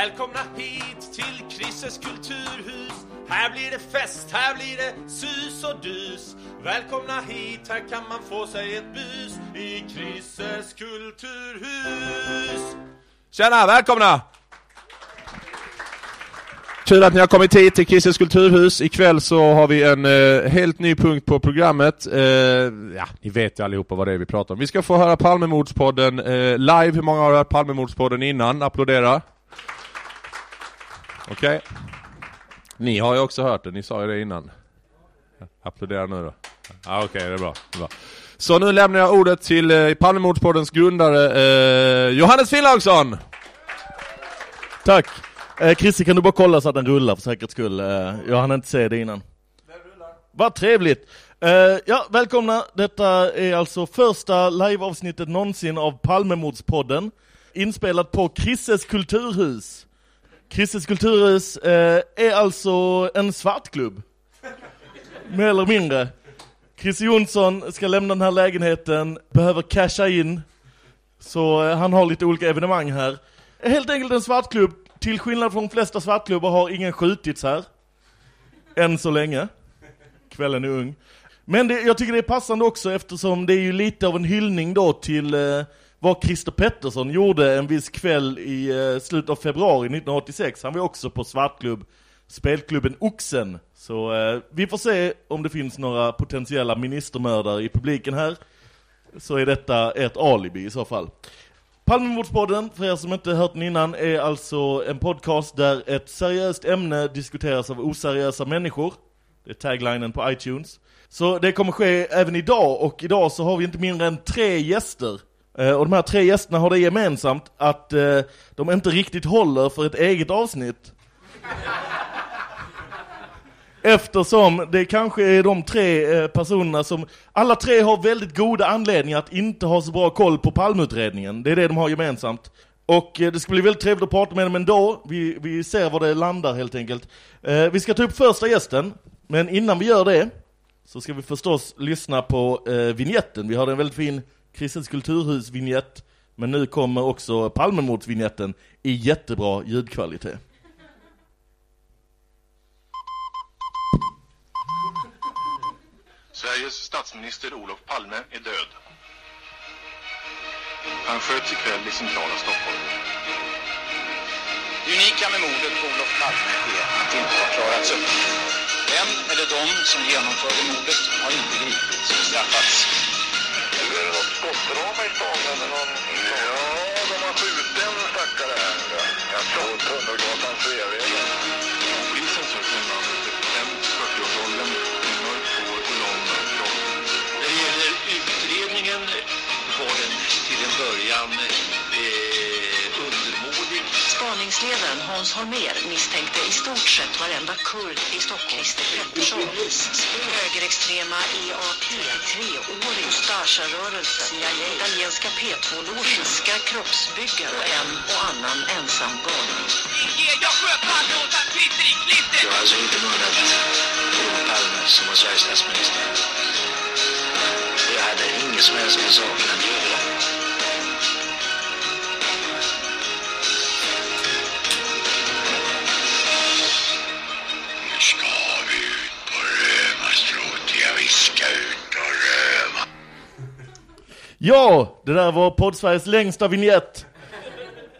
Välkomna hit till Krisses kulturhus. Här blir det fest, här blir det sus och dus. Välkomna hit, här kan man få sig ett bus i Krisses kulturhus. Tjena, välkomna! Kul att ni har kommit hit till Christers kulturhus. Ikväll så har vi en eh, helt ny punkt på programmet. Eh, ja, ni vet ju allihopa vad det är vi pratar om. Vi ska få höra Palmemordspodden eh, live. Hur många har hört Palmemordspodden innan? Applådera. Okej. Okay. Ni har ju också hört det, ni sa ju det innan. Applådera nu då. Ja, Okej, okay, det, är bra, det är bra. Så nu lämnar jag ordet till eh, Palmemordspoddens grundare eh, Johannes Finnlaugsson. Tack. Eh, Christer, kan du bara kolla så att den rullar för säkerhets skull? Eh, jag hann inte se det innan. Vad trevligt. Eh, ja, välkomna. Detta är alltså första liveavsnittet någonsin av Palmemordspodden. Inspelat på Krisses kulturhus. Kristets kulturhus eh, är alltså en svartklubb. Mer eller mindre. Christer Jonsson ska lämna den här lägenheten, behöver casha in. Så eh, han har lite olika evenemang här. Helt enkelt en svartklubb. Till skillnad från de flesta svartklubbar har ingen skjutits här. Än så länge. Kvällen är ung. Men det, jag tycker det är passande också eftersom det är ju lite av en hyllning då till eh, vad Christer Pettersson gjorde en viss kväll i eh, slutet av februari 1986. Han var också på svartklubb, spelklubben Oxen. Så eh, vi får se om det finns några potentiella ministermördare i publiken här. Så är detta ett alibi i så fall. Palmemordspodden, för er som inte hört den innan, är alltså en podcast där ett seriöst ämne diskuteras av oseriösa människor. Det är taglinen på iTunes. Så det kommer ske även idag, och idag så har vi inte mindre än tre gäster Eh, och de här tre gästerna har det gemensamt att eh, de inte riktigt håller för ett eget avsnitt. Eftersom det kanske är de tre eh, personerna som, alla tre har väldigt goda anledningar att inte ha så bra koll på palmutredningen. Det är det de har gemensamt. Och eh, det ska bli väldigt trevligt att prata med dem ändå. Vi, vi ser var det landar helt enkelt. Eh, vi ska ta upp första gästen, men innan vi gör det så ska vi förstås lyssna på eh, vignetten. Vi har en väldigt fin Kristens kulturhus vignett men nu kommer också Palmemordsvinjetten i jättebra ljudkvalitet. Sveriges statsminister Olof Palme är död. Han sköts ikväll i centrala Stockholm. Det unika med mordet på Olof Palme är att det inte har klarats upp. Vem eller de som genomförde mordet har inte gripits och straffats skottramar i stan eller någon... Ja, de har skjutit en stackare här. Jag tror Tunnelgatan 3. Spaningsledaren Hans Holmér misstänkte i stort sett varenda kurd i Stockholm. Christer Pettersson, högerextrema EAP, treårig Ustasja-rörelse, italienska P2-logen, finska kroppsbyggare och en och annan ensam galning. Jag sköt Palme åt han klister i klister! Jag har alltså inte mördat Olof Palme som var Sveriges statsminister. Jag hade ingen som helst med saken Ja, det där var Poddsveriges längsta vignett.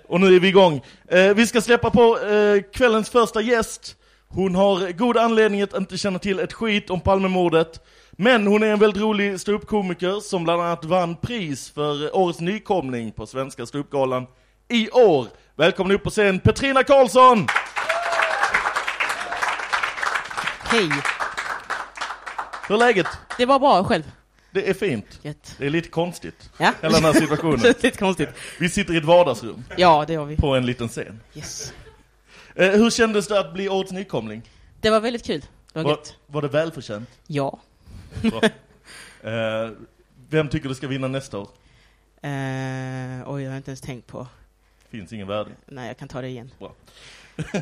Och nu är vi igång. Eh, vi ska släppa på eh, kvällens första gäst. Hon har god anledning att inte känna till ett skit om Palmemordet. Men hon är en väldigt rolig ståuppkomiker som bland annat vann pris för årets nykomling på Svenska ståuppgalan i år. Välkommen upp på scen Petrina Karlsson! Hej! Hur är läget? Det var bra själv. Det är fint. Gött. Det är lite konstigt. Ja. Hela den här situationen. lite konstigt. Vi sitter i ett vardagsrum. Ja, det gör vi. På en liten scen. Yes. Eh, hur kändes det att bli årets nykomling? Det var väldigt kul. Det var, var, gött. var det välförtjänt? Ja. eh, vem tycker du ska vinna nästa år? Eh, oj, jag har inte ens tänkt på. Finns ingen värde. Nej, jag kan ta det igen. Bra.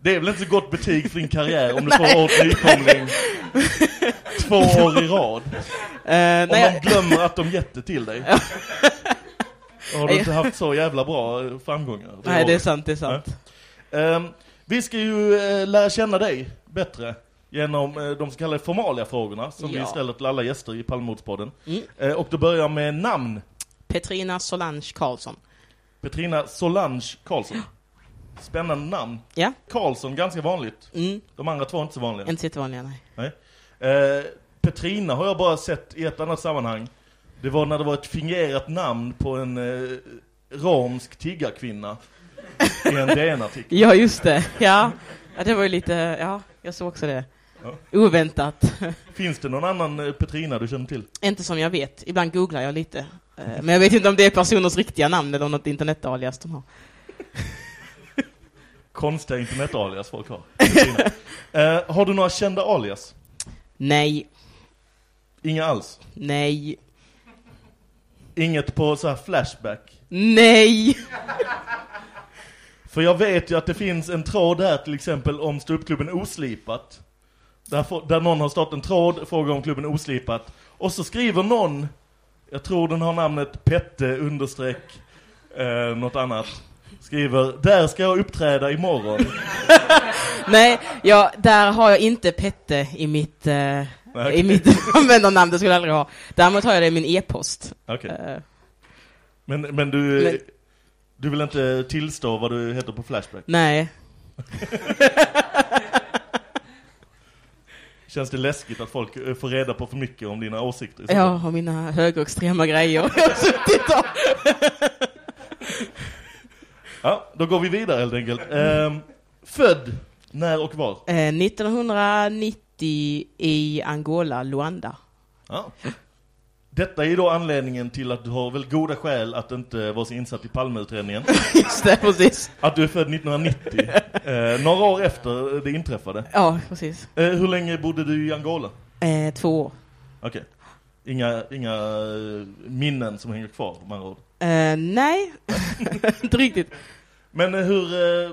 det är väl inte så gott betyg för din karriär om du får årets nykomling två år i rad. Uh, om man glömmer att de gett det till dig. har du inte haft så jävla bra eh, framgångar. Nej, det är sant, det är sant. Ehm, vi ska ju eh, lära känna dig bättre genom de så kallade formalia frågorna som vi Ja. ställer till alla gäster i Palmemordspodden. Mm. Och då börjar med namn. Petrina Solange Karlsson. Petrina Solange Karlsson. Spännande namn. Ja, Karlsson, ganska vanligt. mm. De andra två är inte så vanliga. inte så jättevanliga, nej. Nej. Eh, Petrina har jag bara sett i ett annat sammanhang. Det var när det var ett fingerat namn på en eh, romsk tiggarkvinna i en DN-artikel. Ja, just det. Ja. ja, det var ju lite, ja, jag såg också det. Ja. Oväntat. Finns det någon annan eh, Petrina du känner till? inte som jag vet. Ibland googlar jag lite. Eh, Men jag vet inte om det är personers riktiga namn eller något internetalias de har. Konstiga internetalias folk har. Eh, har du några kända alias? Nej, Inga alls? nej, Inget på så här Flashback? nej! För jag vet ju att det finns en tråd här till exempel om ståuppklubben Oslipat. Där, där någon har startat en tråd, frågar om klubben Oslipat. Och så skriver någon, jag tror den har namnet Pette understreck eh, något annat. Skriver, där ska jag uppträda imorgon. Nej, ja, där har jag inte Pette i mitt, eh, okej. i mitt användarnamn, det skulle jag aldrig ha. Däremot har jag det i min e-post. Okej. Eh, Men, men du, Men- du vill inte tillstå vad du heter på Flashback? nej, Känns det läskigt att folk eh, får reda på för mycket om dina åsikter? jag har mina högerextrema grejer. Och... Ja, då går vi vidare helt enkelt. Ehm, född, när och var? Eh, 1990 i Angola, Luanda. Ja. Detta är då anledningen till att du har väl goda skäl att inte vara så insatt i Palmeutredningen. Just det, precis. Att du är född 1990, eh, några år efter det inträffade. Ja, precis. Eh, hur länge bodde du i Angola? Eh, två år. Okej. Inga, inga eh, minnen som hänger kvar andra ord. Eh, nej, inte riktigt. Men eh, hur, eh,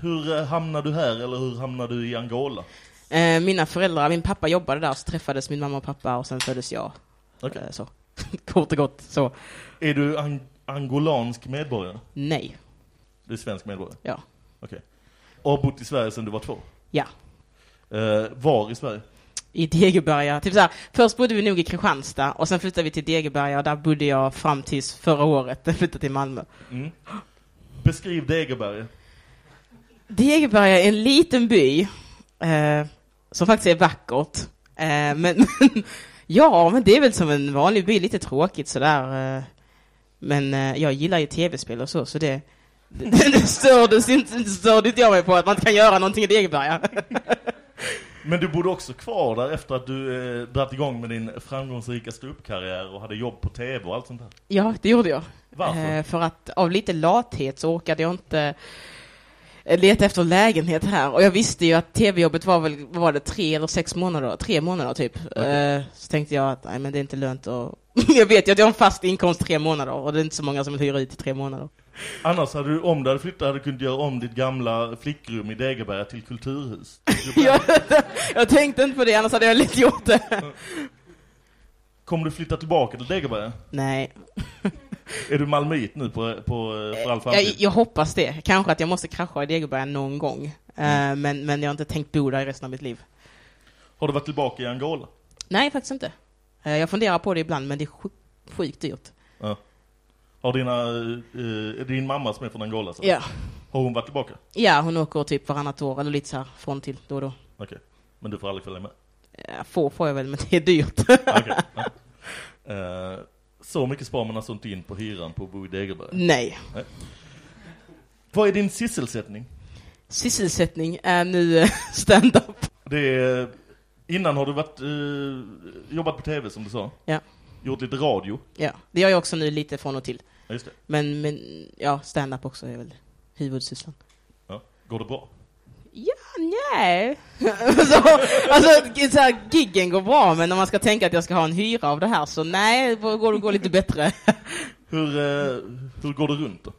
hur eh, hamnade du här, eller hur hamnade du i Angola? Eh, mina föräldrar, min pappa jobbade där, så träffades min mamma och pappa och sen föddes jag. Okej. Eh, så. Kort och gott, så. Är du ang- angolansk medborgare? Nej. Du är svensk medborgare? Ja. Okej. Och har bott i Sverige sedan du var två? Ja. Eh, var i Sverige? I Degeberga. Typ så här, först bodde vi nog i Kristianstad och sen flyttade vi till Degeberga och där bodde jag fram tills förra året. Jag flyttade till Malmö. Mm. Beskriv Degeberga. Degeberga är en liten by eh, som faktiskt är vackert. Eh, men, men ja, men det är väl som en vanlig by, lite tråkigt sådär. Eh, men eh, jag gillar ju tv-spel och så, så det, det, det stördes inte, det störde inte jag mig på att man inte kan göra någonting i Degeberga. Men du bodde också kvar där efter att du eh, dratt igång med din framgångsrika ståuppkarriär och hade jobb på tv och allt sånt där. Ja, det gjorde jag. Varför? Eh, för att av lite lathet så orkade jag inte leta efter lägenhet här. Och jag visste ju att tv-jobbet var väl, vad var det, tre eller sex månader? Tre månader typ. Okej. Eh, så tänkte jag att, nej men det är inte lönt att... jag vet ju att jag har en fast inkomst tre månader och det är inte så många som vill hyra ut i tre månader. Annars hade du, om du hade flyttat, hade du kunnat göra om ditt gamla flickrum i Degeberga till kulturhus. jag, jag tänkte inte på det, annars hade jag lätt gjort det. Kommer du flytta tillbaka till Degeberga? nej. Är du malmöit nu på, på, eh, för all Jag, framtid? jag hoppas det. Kanske att jag måste krascha i Degeberga någon gång. Eh, men, men jag har inte tänkt bo där resten av mitt liv. Har du varit tillbaka i Angola? Nej, faktiskt inte. Eh, Jag funderar på det ibland, men det är sjukt, sjukt dyrt. Ja. Har dina, eh, är det din mamma som är från Angola? Så? Ja. Har hon varit tillbaka? Ja, hon åker typ varannat år, eller lite så här från till då och då. Okej. Men du får aldrig följa med? Eh, Få får jag väl, men det är dyrt. Okej. Ja. Eh, så mycket sparar man alltså inte in på hyran på bo i Degeberga. Nej. Vad är din sysselsättning? Sysselsättning är nu eh, stand-up. Det är, innan har du varit, eh, jobbat på tv som du sa? Ja. Gjort lite radio? Ja, det gör jag också nu lite från och till. Ja, just det. Men, men ja, stand-up också är väl huvudsysslan. Ja. Går det bra? Ja, nej. så, alltså, så här, giggen går bra, men om man ska tänka att jag ska ha en hyra av det här, så nej, det går, går lite bättre. Hur, eh, hur går det runt då?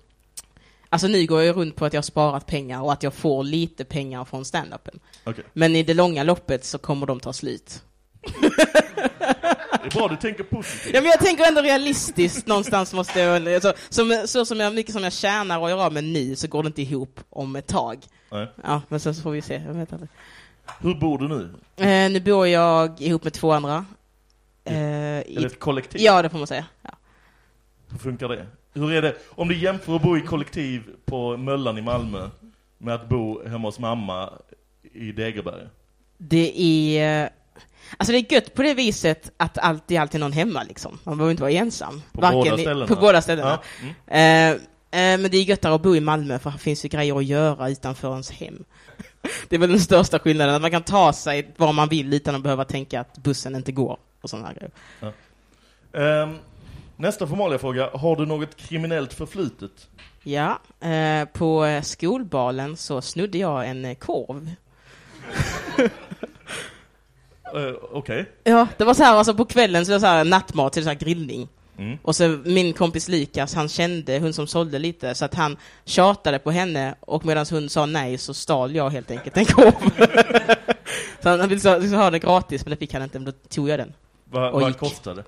Alltså nu går jag runt på att jag har sparat pengar och att jag får lite pengar från stand-upen. Okej. Men i det långa loppet så kommer de ta slut. Det är bra, du tänker positivt. Ja, men jag tänker ändå realistiskt någonstans måste jag, alltså, som, så som jag, mycket som jag tjänar och gör av med nu så går det inte ihop om ett tag. Nej. Ja, men sen så får vi se, jag vet inte. Hur bor du nu? Eh, nu bor jag ihop med två andra. Eh, det ett kollektiv? ja, det får man säga. Ja. Hur funkar det? Hur är det, om du jämför att bo i kollektiv på Möllan i Malmö med att bo hemma hos mamma i Degeberga? Det är... Alltså det är gött på det viset att alltid alltid någon hemma liksom. Man behöver inte vara ensam. På båda i- ställena? På båda ställena. Ja. Mm. Eh, eh, men det är göttare att bo i Malmö för det finns ju grejer att göra utanför ens hem. Det är väl den största skillnaden, att man kan ta sig var man vill utan att behöva tänka att bussen inte går och sådana här grejer. Ehm, nästa formalia fråga. Har du något kriminellt förflutet? Ja, eh, på skolbalen så snudde jag en korv. Uh, Okej. Ja, det var så här, alltså på kvällen så var det så här nattmat till så här grillning. Mm. Och så min kompis Likas, han kände hon som sålde lite, så att han tjatade på henne och medan hon sa nej så stal jag helt enkelt en korv. så han ville så- liksom ha det gratis, men det fick han inte, men då tog jag den. Va, Och vad gick. kostade det?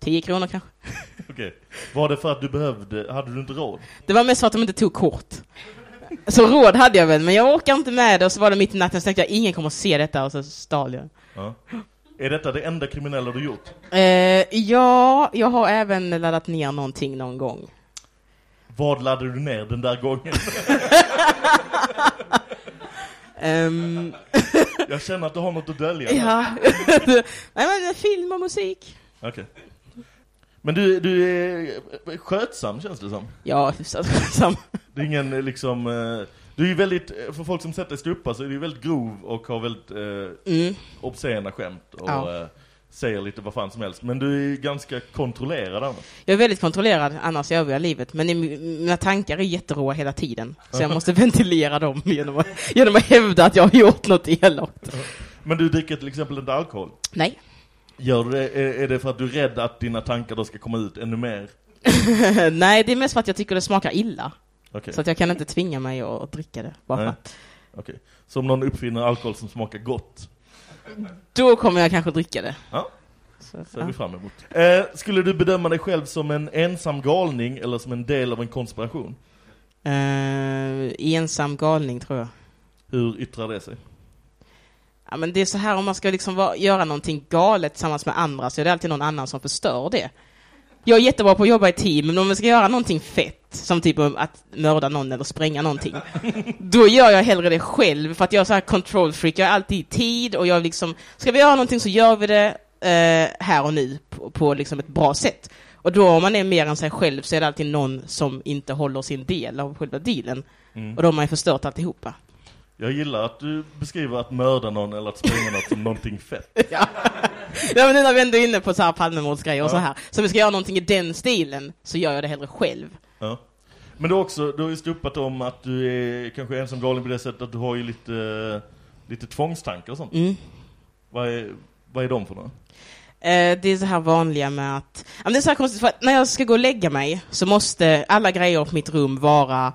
10 kronor kanske. Okej. Var det för att du behövde, hade du inte råd? Det var mest för att de inte tog kort. Så råd hade jag väl, men jag orkar inte med det och så var det mitt i natten, så tänkte jag ingen kommer att se detta och så stal jag. Ja. Är detta det enda kriminella du gjort? Eh, ja, jag har även laddat ner någonting någon gång. Vad laddade du ner den där gången? Ehm, Jag känner att du har något att dölja. ja. Nej men film och musik. Okej. Men du, du är skötsam känns det som. Ja, hyfsat skötsam. Det är ingen eh, liksom... eh, Du är ju väldigt, eh, för folk som sätter stuppa så är du väldigt grov och har väldigt eh, Mm. obscena skämt och Ja. eh, säger lite vad fan som helst. Men du är ganska kontrollerad annars. Jag är väldigt kontrollerad annars i övriga livet, men i- mina tankar är jätteråa hela tiden. Så jag måste ventilera dem genom att, genom att hävda att jag har gjort något elakt. Men du dricker till exempel inte alkohol. Nej. Gör det, är, är det för att du är rädd att dina tankar då ska komma ut ännu mer? Nej, det är mest för att jag tycker det smakar illa. Okej. Så att jag kan inte tvinga mig att dricka det. Bara Nej. Okej. Så om någon uppfinner alkohol som smakar gott, Då kommer jag kanske dricka det. Ja. Så, ser ja. vi fram emot. Eh, skulle du bedöma dig själv som en ensam galning eller som en del av en konspiration? Eh, ensam galning tror jag. Hur yttrar det sig? Ja, men det är så här om man ska liksom vara, göra någonting galet tillsammans med andra så är det alltid någon annan som förstör det. Jag är jättebra på att jobba i team, men om man ska göra någonting fett, som typ att mörda någon eller spränga någonting, då gör jag hellre det själv, för att jag är så här control freak, jag är alltid i tid och jag liksom, ska vi göra någonting så gör vi det eh, här och nu på, på liksom ett bra sätt. Och då om man är mer än sig själv så är det alltid någon som inte håller sin del av själva dealen. Mm. Och då har man ju förstört alltihopa. Jag gillar att du beskriver att mörda någon eller att spränga något som någonting fett. Ja. ja men nu när vi ändå är inne på så här Palmemordsgrejer och Ja. så här. Så om vi ska göra någonting i den stilen så gör jag det hellre själv. Ja. Men du också, du har ju stuppat om att du är kanske ensam galen på det sättet att du har ju lite, lite tvångstankar och sånt. Mm. Vad är, vad är de för några? Eh, det är så här vanliga med att, det är så här konstigt för att när jag ska gå och lägga mig så måste alla grejer på mitt rum vara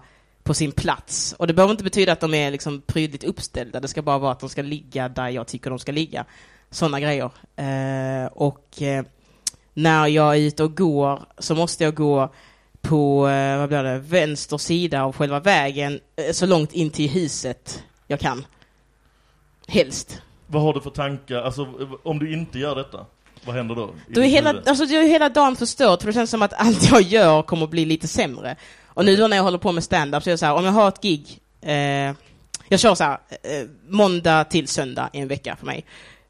på sin plats. Och det behöver inte betyda att de är liksom prydligt uppställda, det ska bara vara att de ska ligga där jag tycker de ska ligga. Sådana grejer. Eh, och eh, när jag är ute och går så måste jag gå på, eh, vad blir det, vänster sida av själva vägen eh, så långt in till huset jag kan. Helst. Vad har du för tankar? Alltså, om du inte gör detta, vad händer då? Då är hela, alltså, då är hela dagen förstört, för det känns som att allt jag gör kommer att bli lite sämre. Och nu då när jag håller på med stand-up så är det så här, om jag har ett gig, eh, jag kör så här, eh, måndag till söndag i en vecka för mig.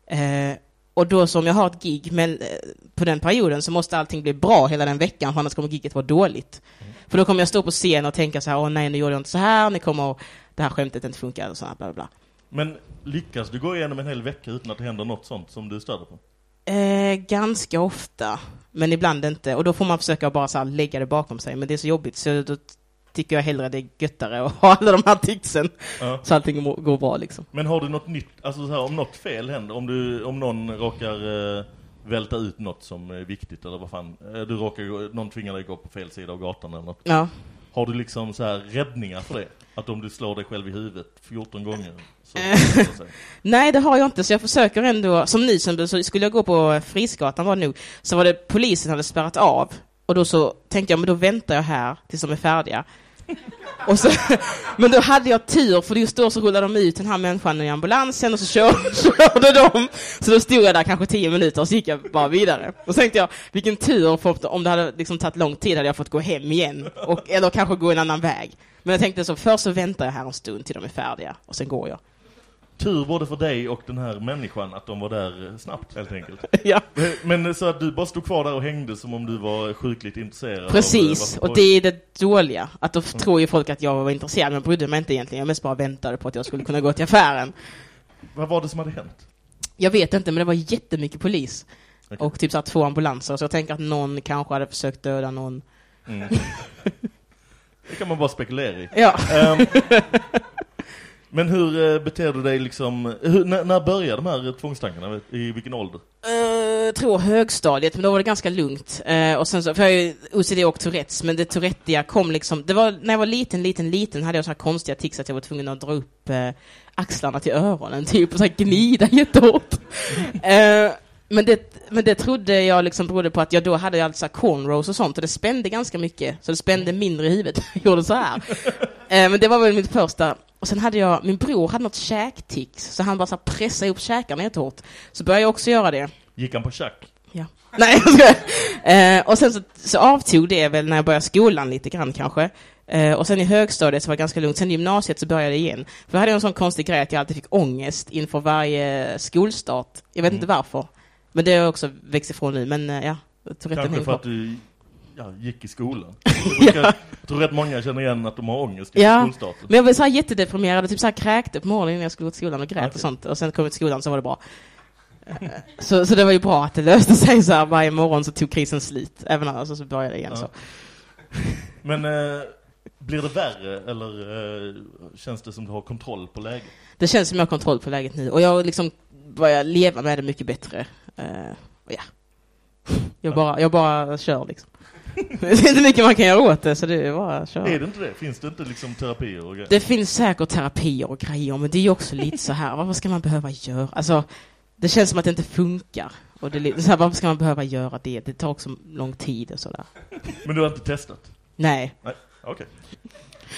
Eh, och då som jag har ett gig, men eh, på den perioden så måste allting bli bra hela den veckan, för annars kommer giget vara dåligt. För då kommer jag stå på scen och tänka så här, åh nej, nu gjorde jag inte så här, nu kommer det här skämtet inte funka, och så här, bla bla bla. Men lyckas du gå igenom en hel vecka utan att det händer något sånt som du stöder på? Eh, ganska ofta, men ibland inte. Och då får man försöka bara så här lägga det bakom sig, men det är så jobbigt så då tycker jag hellre det är göttare att ha alla de här tipsen Ja. så allting går bra liksom. Men har du något nytt, alltså så här, om något fel händer, om, du, om någon råkar eh, välta ut något som är viktigt eller vad fan, eh, du råkar, någon tvingar dig gå på fel sida av gatan eller något. Ja. Har du liksom så här räddningar för det? Att om du slår dig själv i huvudet 14 gånger så Eh. Nej, det har jag inte, så jag försöker ändå, som ny som så skulle jag gå på Frisgatan var det nog, så var det polisen hade spärrat av, och då så tänkte jag, men då väntar jag här tills de är färdiga. Och så, men då hade jag tur, för just då så rullade de ut den här människan i ambulansen och så kör, körde de. Så då stod jag där kanske tio minuter och så gick jag bara vidare. Och så tänkte jag, vilken tur, för om det hade liksom tagit lång tid hade jag fått gå hem igen. Och, eller kanske gå en annan väg. Men jag tänkte så, först så väntar jag här en stund till de är färdiga, och sen går jag. Tur både för dig och den här människan att de var där eh, snabbt helt enkelt. ja. Men så att du bara stod kvar där och hängde som om du var sjukligt intresserad Precis, eh, och det är det dåliga. Att då tror ju folk att jag var intresserad, men brydde mig inte egentligen. Jag mest bara väntade på att jag skulle kunna gå till affären. Vad var det som hade hänt? Jag vet inte, men det var jättemycket polis. Okej. Och typ så två ambulanser, så jag tänker att någon kanske hade försökt döda någon. Mm. det kan man bara spekulera i. Ja. Ehm, men hur eh, beter du dig liksom, hur, när, när börjar de här tvångstankarna? I vilken ålder? Uh, tror högstadiet, men då var det ganska lugnt. Uh, och sen så, för jag är ju OCD och Tourettes, men det Tourettiga kom liksom, det var, när jag var liten, liten, liten hade jag så här konstiga tics att jag var tvungen att dra upp uh, axlarna till öronen, typ, och så här gnida jättehårt. uh, men det, men det trodde jag liksom berodde på att jag då hade alltså cornrows och sånt, och det spände ganska mycket, så det spände mindre i huvudet. Jag gjorde så här. Men det var väl mitt första. Och sen hade jag, min bror hade något käktics, så han bara så pressade ihop käkarna jättehårt. Så började jag också göra det. Gick han på schack? Ja. Nej, jag eh, Och sen så, så avtog det väl när jag började skolan lite grann kanske. Eh, och sen i högstadiet så var det ganska lugnt. Sen i gymnasiet så började det igen. För jag hade en sån konstig grej att jag alltid fick ångest inför varje skolstart. Jag vet Mm. inte varför. Men det har jag också växt ifrån nu. Men eh, ja, Kanske för kvar. att du ja, gick i skolan. Jag brukar, jag tror rätt många känner igen att de har ångest i Ja, skolstarten. men jag var så här jättedeprimerad typ så här kräkte på morgonen innan jag skulle gå till skolan och grät Okej. och sånt. Och sen kom jag till skolan så var det bra. Så, så det var ju bra att det löste sig så här varje morgon så tog krisen slut. Även annars så började det igen Ja. så. Men eh, blir det värre eller eh, känns det som du har kontroll på läget? Det känns som jag har kontroll på läget nu och jag liksom börjar leva med det mycket bättre. Eh, ja. Jag bara, jag bara kör liksom. Det är inte mycket man kan göra åt det så det är bara att köra. Är det inte det? Finns det inte liksom terapier och grejer? Det finns säkert terapier och grejer, men det är ju också lite så här, vad ska man behöva göra? Alltså, det känns som att det inte funkar. Och det är så här, varför ska man behöva göra det? Det tar också lång tid och sådär. Men du har inte testat? Nej. Nej, okej.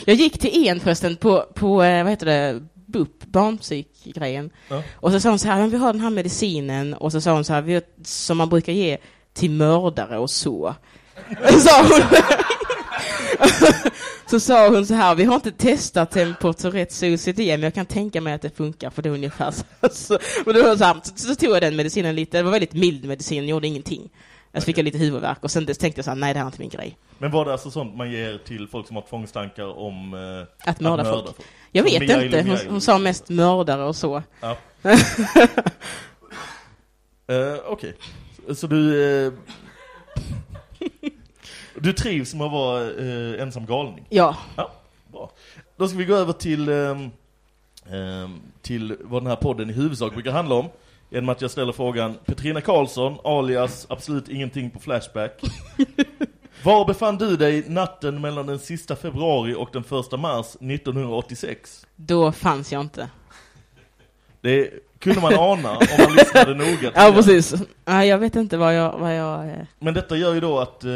Jag gick till en förresten på, på eh, vad heter det, BUP, barnpsykgrejen. Ja. Och så sa hon så här, "Men vi har den här medicinen, och så sa hon så här, vi som man brukar ge till mördare och så. sa hon. så sa hon så här, vi har inte testat den på och OCD, men jag kan tänka mig att det funkar, för det är ungefär så. så men då så, här, så, så tog jag den medicinen lite, det var väldigt mild medicin, gjorde ingenting. Jag fick jag lite huvudvärk, och sen tänkte jag så här, nej det här är inte min grej. Men var det alltså sånt man ger till folk som har tvångstankar om eh, Att mörda folk. Jag Som vet Mia inte, hon, hon sa mest mördare och så. Ja. Eh, Okej. Så, så du... Eh, du trivs med att vara eh, ensam galning? Ja. Ja, bra. Då ska vi gå över till, ehm, till vad den här podden i huvudsak brukar handla om. Genom att jag ställer frågan Petrina Karlsson, alias absolut ingenting på Flashback. Var befann du dig natten mellan den sista februari och den första mars 1986? Då fanns jag inte. Det kunde man ana om man lyssnade noga. Ja, precis. Ja, jag vet inte vad jag... Vad jag eh... Men detta gör ju då att, eh,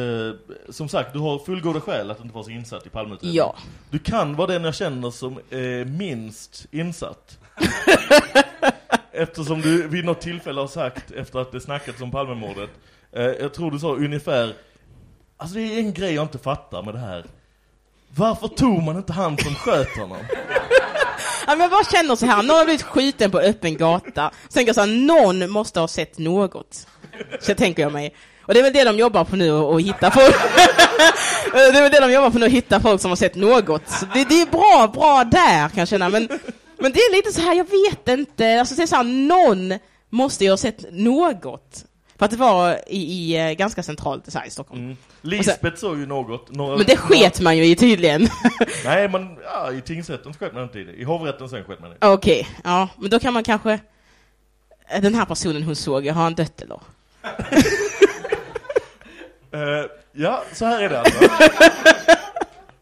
som sagt, du har fullgoda skäl att inte vara så insatt i Palmeutredningen. Ja. Du kan vara den jag känner som är minst insatt. Eftersom du vid något tillfälle har sagt, efter att det snackats om Palmemordet, eh, jag tror du sa ungefär, alltså det är en grej jag inte fattar med det här. Varför tog man inte han som sköt honom? Ja, men jag bara känner så här, någon har blivit skjuten på öppen gata. Så tänker jag så här, någon måste ha sett något. Så tänker jag mig. Och det är väl det de jobbar på nu, att hitta folk. det är väl det de jobbar på nu, att hitta folk som har sett något. Så det, det är bra, bra där kan jag känna, men, men det är lite så här, jag vet inte. Alltså det är så här, någon måste ju ha sett något. För att det var i, i eh, ganska centralt så här, i Stockholm. Mm. Lisbeth såg ju något. Några, Men det sket man ju i tydligen. Nej, men ja, i tingsrätten sköt man inte i det. I hovrätten sen sköt man det. Okej, ja, men då kan man kanske... Den här personen hon såg, har han dött eller? Eh, ja, så här är det alltså.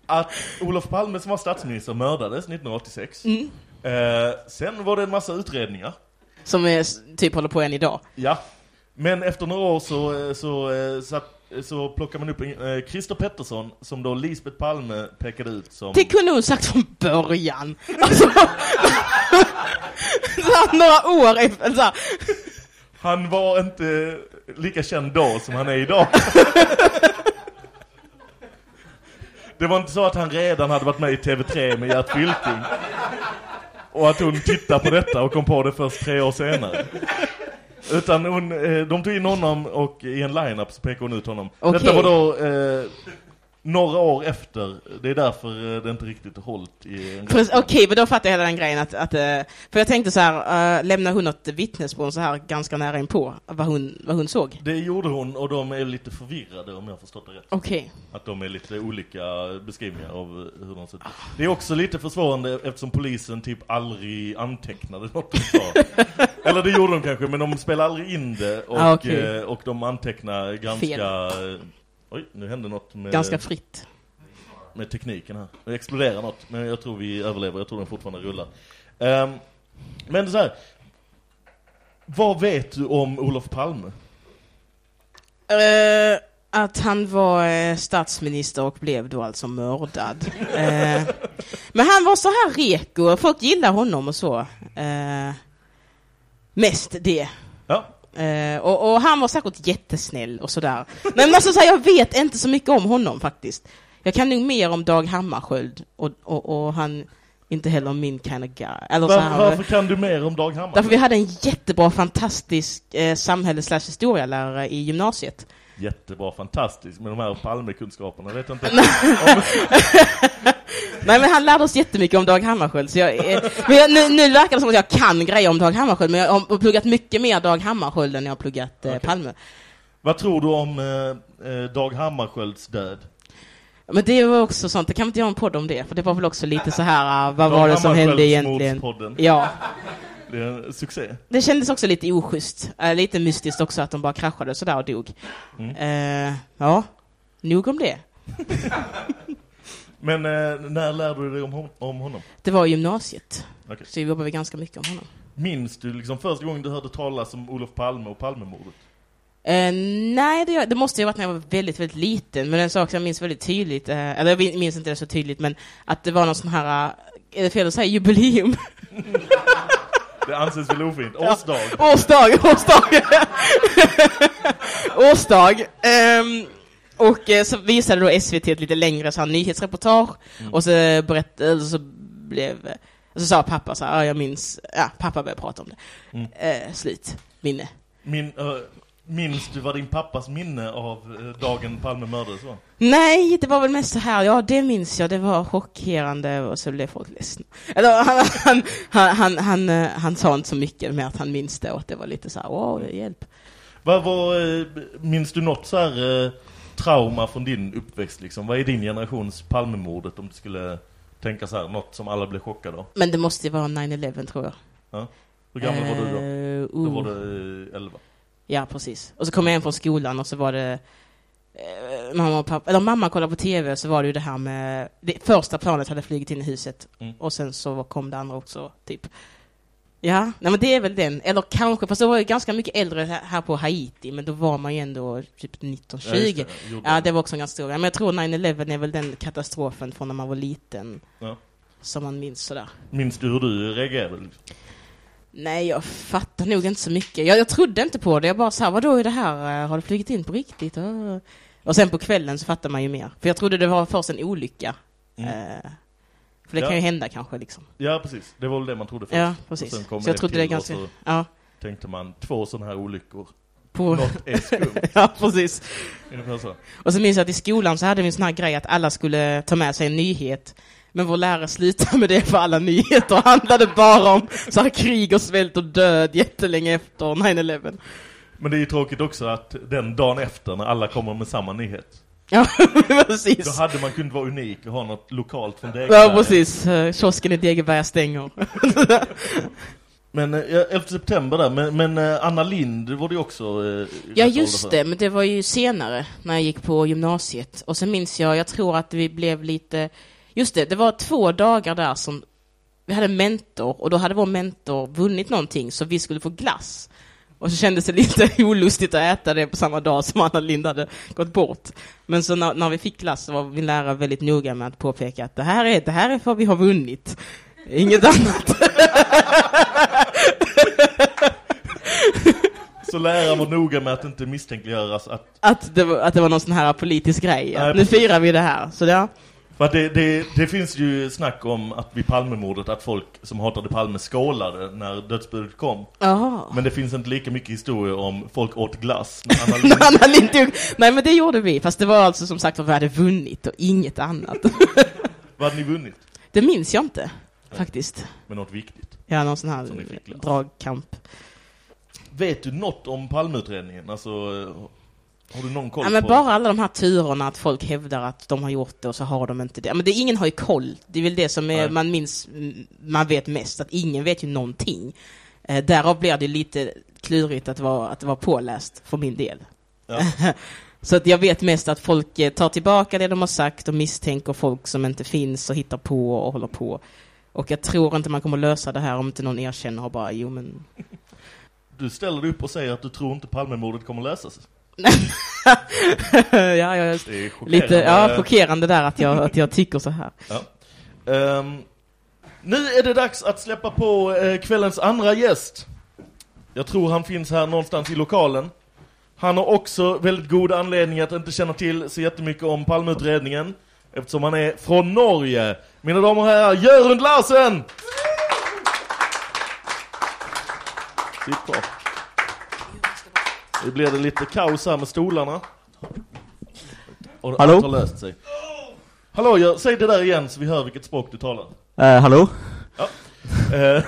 att Olof Palme som var statsminister mördades 1986. Mm. Eh, sen var det en massa utredningar. Som är, typ håller på än idag. Ja. Men efter några år så, eh, så, eh, satt, så plockar man upp en- eh, Christer Pettersson som då Lisbeth Palme pekade ut som... Det kunde hon sagt från början. Alltså, så här, några år efter, så här. Han var inte lika känd då som han är idag. Det var inte så att han redan hade varit med i TV3 med Gert Fylking. Och att hon tittade på detta och kom på det först tre år senare. Utan hon, eh, de tog in honom och i en line-up så pekade hon ut honom. Okej. Detta var då eh, några år efter. Det är därför eh, det inte riktigt har hållit i Okej, men då fattar jag hela den grejen att, att eh, för jag tänkte så här, uh, lämnar hon något vittnesmål så här ganska nära inpå vad hon, vad hon såg? Det gjorde hon och de är lite förvirrade om jag förstått det rätt. Okej. Att de är lite olika beskrivningar av hur de ser ut. Det är också lite försvårande eftersom polisen typ aldrig antecknade något de sa. Eller det gjorde de kanske, men de spelade aldrig in det och, Ah, eh, och de antecknar ganska... Fel. Oj, nu hände något med, Ganska fritt. med tekniken här. Det exploderar något, men jag tror vi överlever. Jag tror den fortfarande rullar. Ehm, men så här. Vad vet du om Olof Palme? Eh, att han var eh, statsminister och blev då alltså mördad. Eh, men han var så här reko, folk gillar honom och så. Eh, mest det. Ja, Eh, och, och han var säkert jättesnäll och sådär. Men alltså, så här, jag vet inte så mycket om honom faktiskt. Jag kan nog mer om Dag Hammarskjöld och, och, och han inte heller min kind of guy. Eller Var, här, varför kan du mer om Dag Hammarskjöld? Därför vi hade en jättebra, fantastisk eh, samhälls slash historielärare i gymnasiet. Jättebra, fantastiskt med de här Palmekunskaperna. Jag vet inte. om, Nej men han lärde oss jättemycket om Dag Hammarskjöld, så jag, eh, men jag, nu, nu verkar det som att jag kan grejer om Dag Hammarskjöld, men jag har pluggat mycket mer Dag Hammarskjöld än jag har pluggat eh, Okej. Palme. vad tror du om eh, eh, Dag Hammarskjölds död? Men det var också sånt, det kan vi inte göra en podd om det, för det var väl också lite så här, uh, vad Dag var det som hände egentligen? Ja, Det är en succé. det kändes också lite oschysst, uh, lite mystiskt också att de bara kraschade sådär och dog. Mm. Eh, ja, nog om det. Men eh, när lärde du dig om, hon, om honom? Det var i gymnasiet, Okej. så vi jobbade ganska mycket om honom. Minns du liksom första gången du hörde talas om Olof Palme och Palmemordet? Eh, nej, det, det måste ju ha varit när jag var väldigt, väldigt liten. Men en sak som jag minns väldigt tydligt, eh, eller jag minns inte det så tydligt, men att det var någon sån här, eh, är det fel att säga jubileum? Det anses väl ofint? Årsdag? årsdag, årsdag! årsdag. Ehm, och eh, så visade då SVT ett lite längre så här, nyhetsreportage, och så berätt, eller så blev, och så sa pappa så här, ja jag minns, ja pappa började prata om det. Mm. Eh, slut, minne. Min, eh, minns du vad din pappas minne av eh, dagen Palme mördades var? Nej, det var väl mest så här, ja det minns jag, det var chockerande och så blev folk ledsna. Eller han, han, han, han, han, eh, sa inte så mycket med att han minns det och att det var lite så här, wow, hjälp. Vad var, eh, minns du något så här trauma från din uppväxt liksom? Vad är din generations Palmemordet om du skulle tänka så här, något som alla blev chockade av? Men det måste ju vara 9-11 tror jag. Ja? Hur gammal var du då? Då oh. var du eh, 11. Ja, precis. Och så kom jag hem från skolan och så var det eh, mamma och pappa, eller mamma kollade på TV så var det ju det här med, det första planet hade flugit in i huset Mm. och sen så kom det andra också, typ. Ja, nej men det är väl den, eller kanske, fast det var ju ganska mycket äldre här på Haiti, men då var man ju ändå typ 19-20. Ja, det. Ja, det. det var också en ganska stor. Men jag tror 9-11 är väl den katastrofen från när man var liten. Ja. Som man minns sådär. Minns du hur du reagerade? Nej, jag fattar nog inte så mycket. Jag, jag trodde inte på det. Jag bara såhär, vadå är det här? Eh, Har det flugit in på riktigt? Och sen på kvällen så fattar man ju mer. För jag trodde det var först en olycka. Mm. Eh, för det Ja. kan ju hända kanske liksom. Ja, precis. Det var väl det man trodde först. Ja, Och precis. sen kom Så jag trodde det ganska... och så Ja, tänkte man, två sådana här olyckor. på... Något är skumt. ja, precis. Ungefär så. Och så minns jag att i skolan så hade vi en sån här grej att alla skulle ta med sig en nyhet. Men vår lärare slutade med det för alla nyheter handlade bara om så här krig och svält och död jättelänge efter 9-11. Men det är ju tråkigt också att den dagen efter när alla kommer med samma nyhet. Ja, Då precis. hade man kunnat vara unik och ha något lokalt från Ja, Degeberga. precis. Eh, Kiosken i Degeberga stänger. Men eh, ja, 11 september där, men, men eh, Anna Lind var det ju också... eh, Ja, just det, men det var ju senare, när jag gick på gymnasiet. Och sen minns jag, jag tror att vi blev lite... Just det, det var två dagar där som vi hade mentor, och då hade vår mentor vunnit någonting, så vi skulle få glass. Och så kändes det lite olustigt att äta det på samma dag som Anna Lind hade gått bort. Men så när, när vi fick glass så var min lärare väldigt noga med att påpeka att det här är, det här är vad vi har vunnit. Inget annat. Så läraren var noga med att inte misstänkliggöras att... Att det var, att det var någon sån här politisk grej. Nej, nu firar vi det här. Så ja. För det, det, det finns ju snack om att vid Palmemordet att folk som hatade Palme skålade när dödsbudet kom. Jaha. Men det finns inte lika mycket historier om folk åt glass Anna Lind Anna Lindh. Nej men det gjorde vi, fast det var alltså som sagt vad vi hade vunnit och inget annat. Vad hade ni vunnit? det minns jag inte, faktiskt. Med något viktigt. Ja, någon sån här dragkamp. Vet du något om Palmeutredningen? Alltså, har du någon koll Ja, men på... bara alla de här turerna att folk hävdar att de har gjort det och så har de inte det. Men det, ingen har ju koll. Det är väl det som är, man minns, man vet mest, att ingen vet ju någonting. Eh, därav blir det lite klurigt att vara, att vara påläst för min del. Ja. Så att jag vet mest att folk eh, tar tillbaka det de har sagt och misstänker folk som inte finns och hittar på och håller på. Och jag tror inte man kommer lösa det här om inte någon erkänner och bara, jo men... Du ställer dig upp och säger att du tror inte Palmemordet kommer lösas. ja, jag lite, ja, chockerande där att jag, att jag tycker så här. Ja. Ehm, nu är det dags att släppa på eh, kvällens andra gäst. Jag tror han finns här någonstans i lokalen. Han har också väldigt god anledning att inte känna till så jättemycket om Palmeutredningen. Eftersom han är från Norge. Mina damer och herrar, Jörund Larsen! Sitt kvar. Nu blir det lite kaos här med stolarna. Och Hallå? allt har löst sig. Hallå, Jör- säg det där igen så vi hör vilket språk du talar. Eh, hallå? Eh,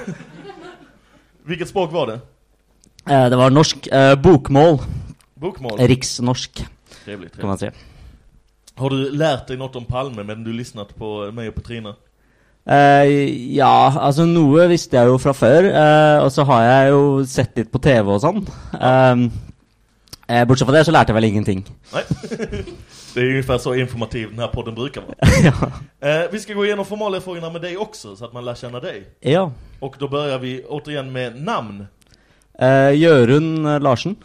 vilket språk var det? Eh, det var norsk eh, bokmål. Bokmål? Riksnorsk, Trevligt, kan man trevligt. säga. Har du lärt dig något om Palme medan du lyssnat på mig och Petrina? Eh, ja, altså noe visste jeg jo fra før, eh, og så har jeg jo sett litt på TV og sånn. Eh, eh, bortsett fra det så lærte jeg vel ingenting. Nej. det är ungefär så informativ den här podden brukar vara. ja. Eh, vi ska gå igenom formalia frågorna med dig också så att man lär känna dig. ja. Och då börjar vi återigen med namn. Eh, Jørund eh, Larsen.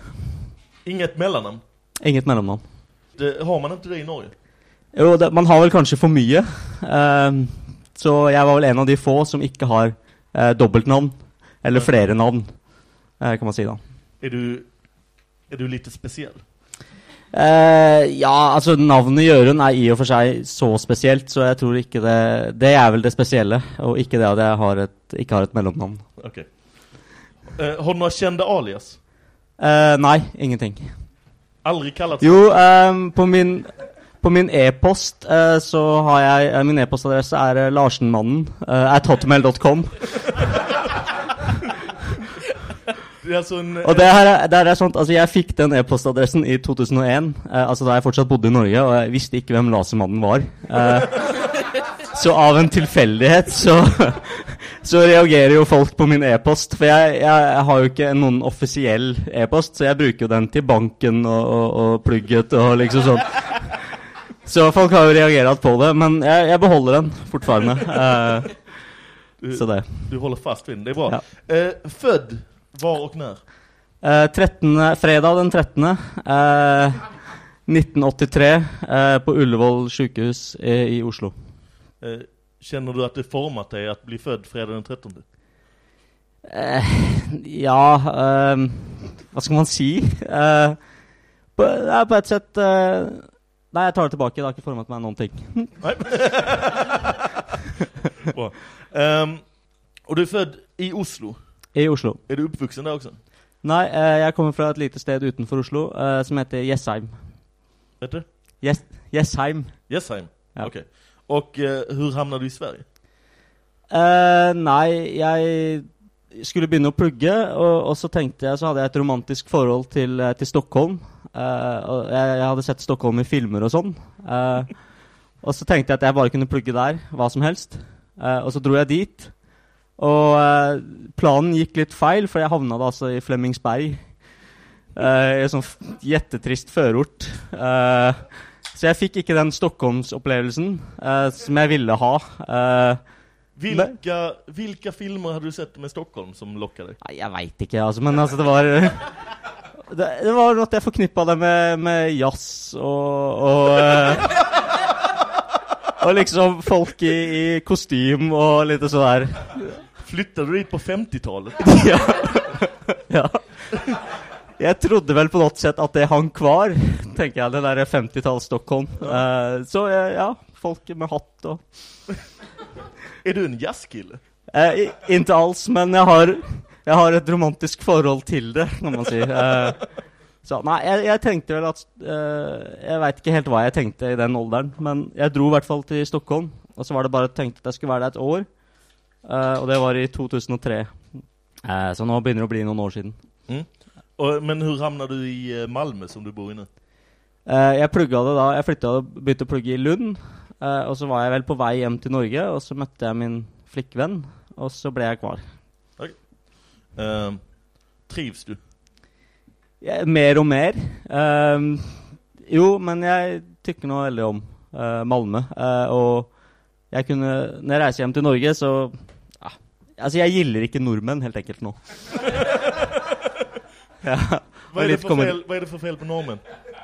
Inget mellannamn. Inget mellomnavn. Det, har man inte det i Norge? Jo, det, man har vel kanskje for mye. Eh, så jeg var vel en av de få som ikke har eh, dobbeltnavn. Eller flere navn, eh, kan man si da. Är du, är du lite speciell? Eh, ja, altså navnet Jørund er i og for seg så spesielt, så jeg tror ikke det Det er vel det spesielle, og ikke det at jeg har et, ikke har et mellomnavn. Okej. Eh, har du några kända alias? Eh, nei, ingenting. Aldrig kallats? Jo, ehm, på min på min e-post så har eh, Min e-postadresse er eh, larsenmannen at hotmail.com. Det alltså en... Og det her er, det her er sånt, altså Jeg fikk den e-postadressen i 2001, eh, altså da jeg fortsatt bodde i Norge, og jeg visste ikke hvem Lasermannen var. Eh, så av en tilfeldighet så, så reagerer jo folk på min e-post. For jeg, jeg, har jo ikke noen offisiell e-post, så jeg bruker jo den til banken og, og, og plugget og liksom sånn. Så folk har jo reagert på det, men jeg, jeg beholder den fortfarande. Eh, du, så det. du håller fast vid den, det är bra. Ja. Eh, född, var och när? Eh, 13, fredag den 13. Eh, 1983 eh, på Ullevål sykehus i, i Oslo. Eh, känner du att det format dig att bli född fredag den 13? Eh, ja ehm, Hva skal man si? Eh, på, ja, på et sett eh, Nei, jeg tar det tilbake. Det har ikke formet meg noen ting. Nej. bra. Ehm, och du är född i Oslo. I Oslo. Är du uppvuxen där också? Nei, eh, jeg kommer fra et lite sted utenfor Oslo eh, som heter Jessheim. Vet du? Yes, Jessheim. Jessheim? Ja. Okej. Och eh, hur hamnade du i Sverige? Eh, nei, jeg skulle å plugge, og, og så tenkte jeg, så hadde jeg et romantisk forhold til, eh, til Stockholm. Eh, og jeg, jeg hadde sett Stockholm i filmer sånn. Eh, og så tenkte jeg at jeg bare kunne plugge der, hva som helst. Og så dro jeg dit. Og eh, planen gikk litt feil, for jeg havna da altså i Flemingsberg. eh, I en sånn jettetrist førort. Eh, så jeg fikk ikke den Stockholmsopplevelsen eh, som jeg ville ha. Eh, Vilka, vilka filmer hade du sett med Stockholm som lockade? Nei, jeg veit ikke, altså, men altså, det var Det, det var at jeg forknippa det med, med jazz Og, eh, og liksom folk i, i kostym og litt sånn der. Flyttade du dit på 50-talet? ja. ja. Jeg trodde vel på något sett at det hang kvar, tenker jeg, det der 50-talls Stockholm. Eh, så eh, ja, folk med hatt og Är du en jazzkille? I- inte alls, men jeg har, jeg har et romantisk forhold til det, kan man. Eh, så nei, jeg, jeg tenkte vel at eh, Jeg veit ikke helt hva jeg tenkte i den alderen, men jeg dro i hvert fall til Stockholm. Og så var det bare tenkt at jeg skulle være der et år, eh, og det var i 2003. Eh, så nå begynner det bli noen år siden. Mm. Och, men hur hamnade du i eh, Malmö som du bor i nu? Eh, jeg plugga det da Jeg flytta og begynte å plugge i Lund. og så var jeg vel på vei hjem til Norge, og så møtte jeg min flikkvenn, og så ble jeg kvar. Eh, trivs du? Ja, mer og mer. Jo, men jeg tykker nå veldig om Malmö. eh, og jeg kunne Når jeg reiser hjem til Norge, så ja, Altså, jeg gilder ikke nordmenn, helt enkelt, nå. ja, Vad är, det för fel, vad är det för fel på normen?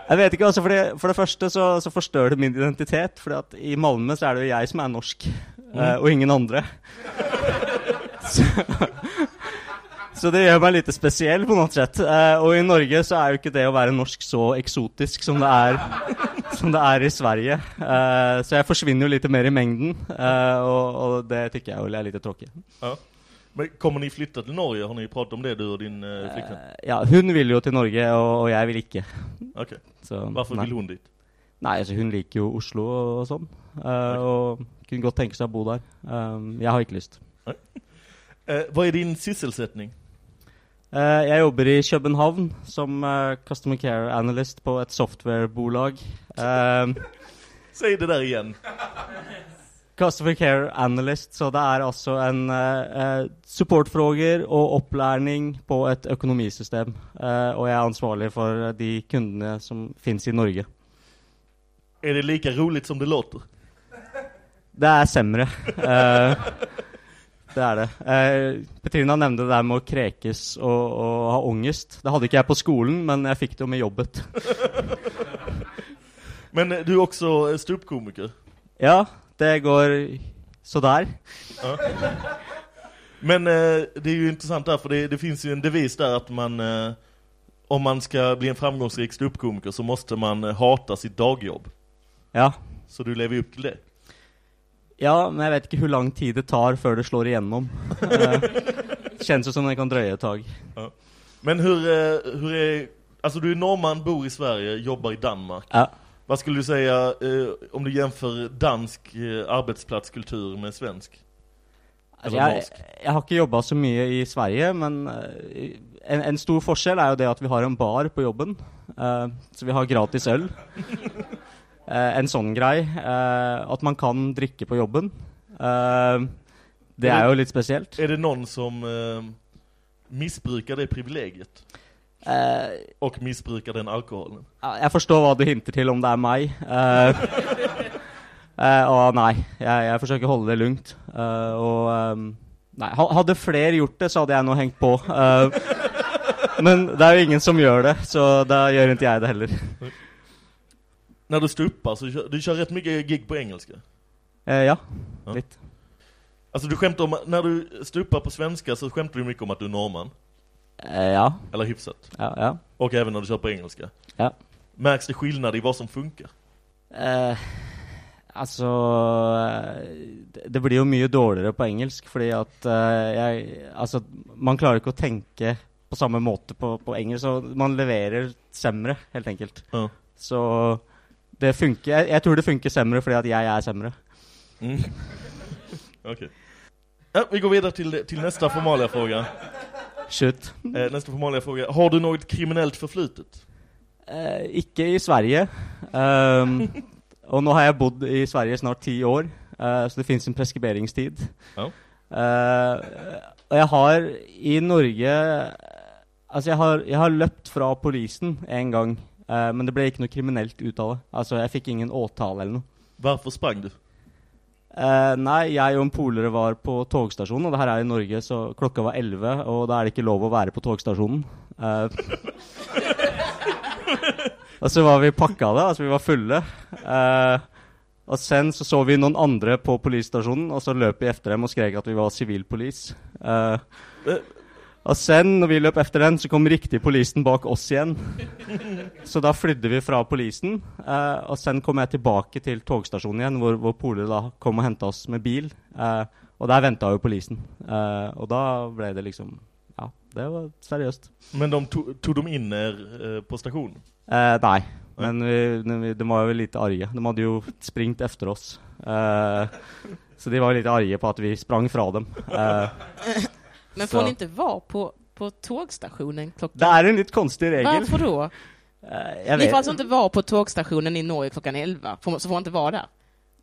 Jeg vet ikke, altså, for det, for det første så, så forstør det min identitet. For at i Malmö så er det jo jeg som er norsk, eh, og ingen andre. så, så det gjør meg litt spesiell på noe sett. Eh, og i Norge så er jo ikke det å være norsk så eksotisk som det er, som det er i Sverige. Eh, så jeg forsvinner jo litt mer i mengden, eh, og, og det tykker jeg jo er litt tråkig. Ja. Men kommer ni flytta till Norge? Har ni pratat om det du och din eh, flickvän? Ja, hun vil jo til Norge, og, og jeg vil ikke. Okej. Så, Varför nei. vill hon dit? Nei, altså hun liker jo Oslo og sånn. eh, og kunne godt tenke seg å bo der. Um, jeg har ikke lyst. Eh, vad är din sysselsättning? Eh, jeg jobber i København som eh, Customer Care Analyst på et softwarebolag. Um, Säg det där igen. Customer Care Analyst, så det er altså en eh, supportfrågor og opplæring på et økonomisystem. Eh, og jeg er ansvarlig for de kundene som finnes i Norge. Är det lika roligt som det låter? Det er sämre. Eh, det er det. Eh, Petrina nevnte det der med å krekes og, og ha ångest. Det hadde ikke jeg på skolen, men jeg fikk det med jobbet. Men du är också ståuppkomiker. Ja, det går så der. Ja. Men eh, det är ju intressant där, för det, det finns ju en devis där att man, eh, om man ska bli en framgångsrik ståuppkomiker så måste man hata sitt dagjobb. Ja. Så du lever upp till det. Ja, men jeg vet ikke hvor lang tid det tar før det slår igjennom. Eh, kjennes jo som det kan drøye et tag. Ja. Men hur, eh, hur är, alltså du är norrman, bor i Sverige, jobbar i Danmark. Ja. Vad skulle du säga eh, om du jämför dansk eh, arbetsplatskultur med svensk? Jeg, norsk? jeg har ikke jobba så mye i Sverige, men eh, en, en stor forskjell er jo det at vi har en bar på jobben. eh, så vi har gratis øl. Eh, en sånn grei. eh, at man kan drikke på jobben. Eh, det er jo litt spesielt. Är det någon som missbrukar det privilegiet? Eh, Och missbrukar den alkoholen? ja, jeg forstår hva du hinter til om det er meg. Eh, eh, og nei, jeg, jeg forsøker å holde det lugnt. Eh, og eh, Nei, ha- hadde flere gjort det, så hadde jeg nå hengt på. Men det er jo ingen som gjør det, så da gjør ikke jeg det heller. När du ståuppar så kör, du kör rätt mycket gig på engelska. Eh, ja, Ja. litt. Alltså du skämtar om, när du ståuppar på svenska så skämtar du mycket om att du är norrman. Eh, ja, Eller hyfsat. ja, ja. Och även när du kör på engelska. Ja. Märks det skillnad i vad som funkar? Eh, altså eh, det- blir jo mye dårligere på engelsk, fordi at eh, jeg Altså, man klarer ikke å tenke på samme måte på, på engelsk, så man leverer sämre, helt enkelt. Ja. Så det funker jeg, jeg tror det funker sämre fordi at jeg er sämre. Mm. Okej. Ja, vi går vidare till, till nästa formaliga fråga. Shoot. Eh, nästa formaliga fråga. Har du något kriminellt förflutet? Eh, ikke i Sverige. Um, og nå har jeg bodd i Sverige snart ti år, eh, så det fins en preskriberingstid. Ja. Eh, og jeg har i Norge Altså, jeg har, jeg har løpt fra polisen en gang, eh, men det ble ikke noe kriminelt ut av det. Altså, jeg fikk ingen åtale eller noe. Varför sprang du? Eh, nei, jeg og en polere var på togstasjonen, og det her er i Norge, så klokka var 11, og da er det ikke lov å være på togstasjonen. Eh, og så var vi pakka det, altså vi var fulle. Eh, og sen så så vi noen andre på politistasjonen, og så løp vi etter dem og skrek at vi var sivilpolis. Eh, og sen, når vi løp etter den, så kom riktig polisen bak oss igjen. Så da flydde vi fra polisen, eh, og sen kom jeg tilbake til togstasjonen igjen, hvor, hvor politiet da kom og henta oss med bil. Eh, og der venta jo polisen. Eh, og da ble det liksom Ja, det var seriøst. Men de tog, tog de in er eh, på stationen? Eh, nei, men vi, de var jo litt arge. De hadde jo springt etter oss. Eh, så de var litt arge på at vi sprang fra dem. Eh, Men Så- får ni inte vara på, på tågstationen klockan... det er en litt konstig regel. Varför då? Eh, jeg Ni får alltså inte vara på tågstationen i Norge klockan 11, får, så får man inte vara där.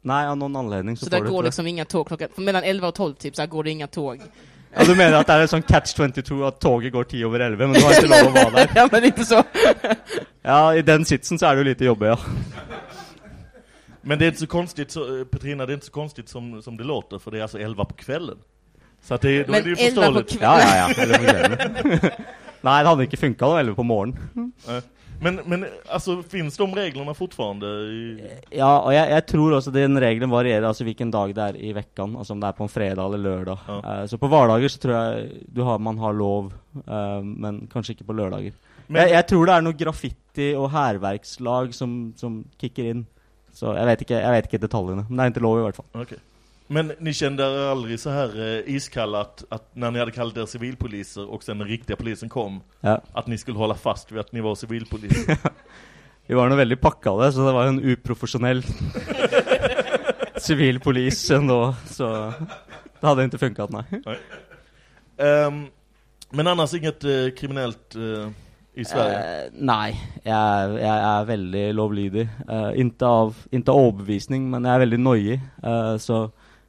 Nei, av noen anledning så, Så får där du går det. liksom inga tåg klockan, mellan 11 och 12 typ, så här går det inga tåg. Ja, du mener at det er en sånn catch 22, at toget går ti over elleve, men du har ikke lov å være der? ja, men inte så. Ja, i den sitsen så er det jo lite jobbe, ja. Men det är inte så konstigt, så, eh, Petrina, det är inte så konstigt som, som det låter, för det är alltså 11 på kvällen. Så att det, då är Men det ju 11 förståeligt. Ja, ja, ja. Nei, det hadde ikke funka da, elleve på morgenen. Nej. Men, men alltså, finns de reglerna fortfarande? I... Ja, og jeg, jeg tror også den regelen varierer, altså hvilken dag det er i vekkan. Altså om det er på en fredag eller lørdag. Ja. Eh, så på hverdager så tror jeg du har, man har lov, eh, men kanskje ikke på lørdager. Men- jeg, jeg tror det er noe graffiti og hærverkslag som, som kicker inn. Så jeg vet, ikke, jeg vet ikke detaljene. Men det er ikke lov i hvert fall. Okej. Men ni kände er aldrig så här eh, iskalla att, att när ni hade kallat er civilpoliser och sen den riktiga polisen kom, Ja. att ni skulle hålla fast vid att ni var civilpoliser? Vi var nå veldig pakka det, så det var en uprofesjonell sivilpolis nå, så det hadde ikke funka, nei. Ehm, men annars inget eh, kriminellt eh, i Sverige? Eh, nei, jeg, jeg er veldig lovlydig. Ikke, av, ikke av overbevisning, men jeg er veldig noia. Eh, så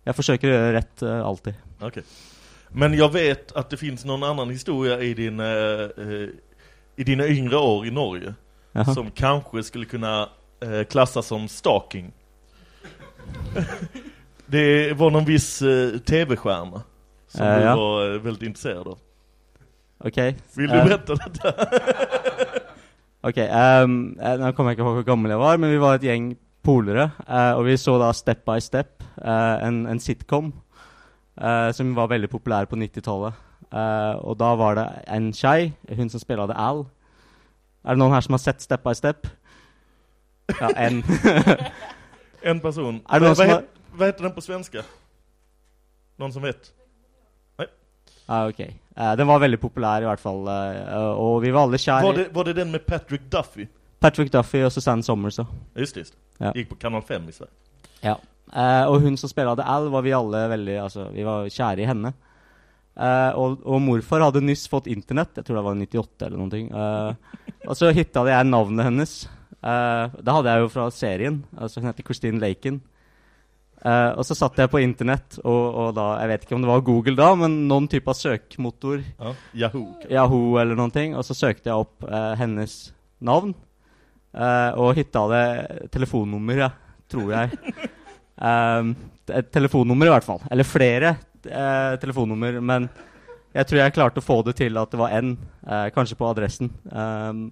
jeg forsøker å gjøre rett eh, alltid. Okej. Men jag vet att det finns någon annan historia i din eh, eh, i dina yngre år i Norge Jaha. som kanske skulle kunna eh, klassas som stalking. det var någon viss eh, tv-stjärna som Eh, du ja. var eh, väldigt intresserad av. OK? Vill du berätta detta? Ok, ehm, eh, Nå kommer jeg ikke ihåg hvor gammel jeg var, men vi var et gjeng polere. eh, og vi så da Step by Step, eh, en, en sitcom eh, som var veldig populær på 90-tallet. Eh, og da var det en skei, hun som spiller det Al. Er det noen her som har sett Step by Step? Ja, en. En person. Är det någon vad, som har- vad heter den på svenska? Någon som vet? ah, ok. Eh, den var veldig populær, i hvert fall. eh, og vi var alle kjære. Var det, var det den med Patrick Duffy? Patrick Duffy og Susanne Somers. Just det, just det. Ja. Gick på kanal 5 i Sverige. Ja. Eh, og hun som spiller Al, var vi alle veldig Altså, vi var kjære i henne. Eh, og, og morfar hadde nyss fått internett, jeg tror det var 98 eller noe. Uh, og så hitta jeg navnet hennes. Eh, det hadde jeg jo fra serien. Altså Hun heter Christine Laken. Eh, og så satt jeg på internett, og, og da Jeg vet ikke om det var Google da, men noen type av søkemotor. Ja. Yahoo. Yahoo eller noen ting. Og så søkte jeg opp eh, hennes navn. Uh, og hytta hadde telefonnummer, ja, tror jeg. Um, et telefonnummer, i hvert fall. Eller flere uh, telefonnummer. Men jeg tror jeg klarte å få det til at det var N, uh, eh, kanskje på adressen. Um,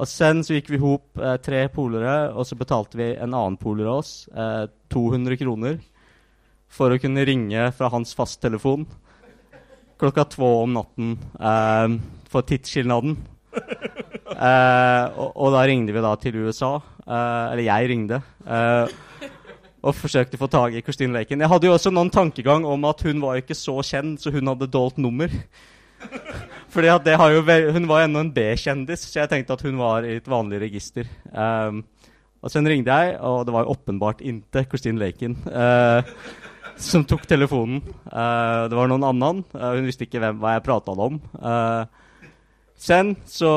og sen så gikk vi i hop tre polere, og så betalte vi en annen poler av oss 200 kroner for å kunne ringe fra hans fasttelefon klokka två om natten eh, for tidsskilnaden. Eh, og, og da ringte vi da til USA. eh, eller jeg ringte. eh, og forsøkte å få tak i Christine Laken. Jeg hadde jo også noen tankegang om at hun var jo ikke så kjent, så hun hadde dolt nummer. Fordi at det har jo ve- Hun var ennå en B-kjendis, så jeg tenkte at hun var i et vanlig register. Um, og sen ringte jeg, og det var jo åpenbart inte Christine Laken uh, som tok telefonen. Uh, det var noen annen. uh, hun visste ikke hvem, hva jeg prata om. Sen så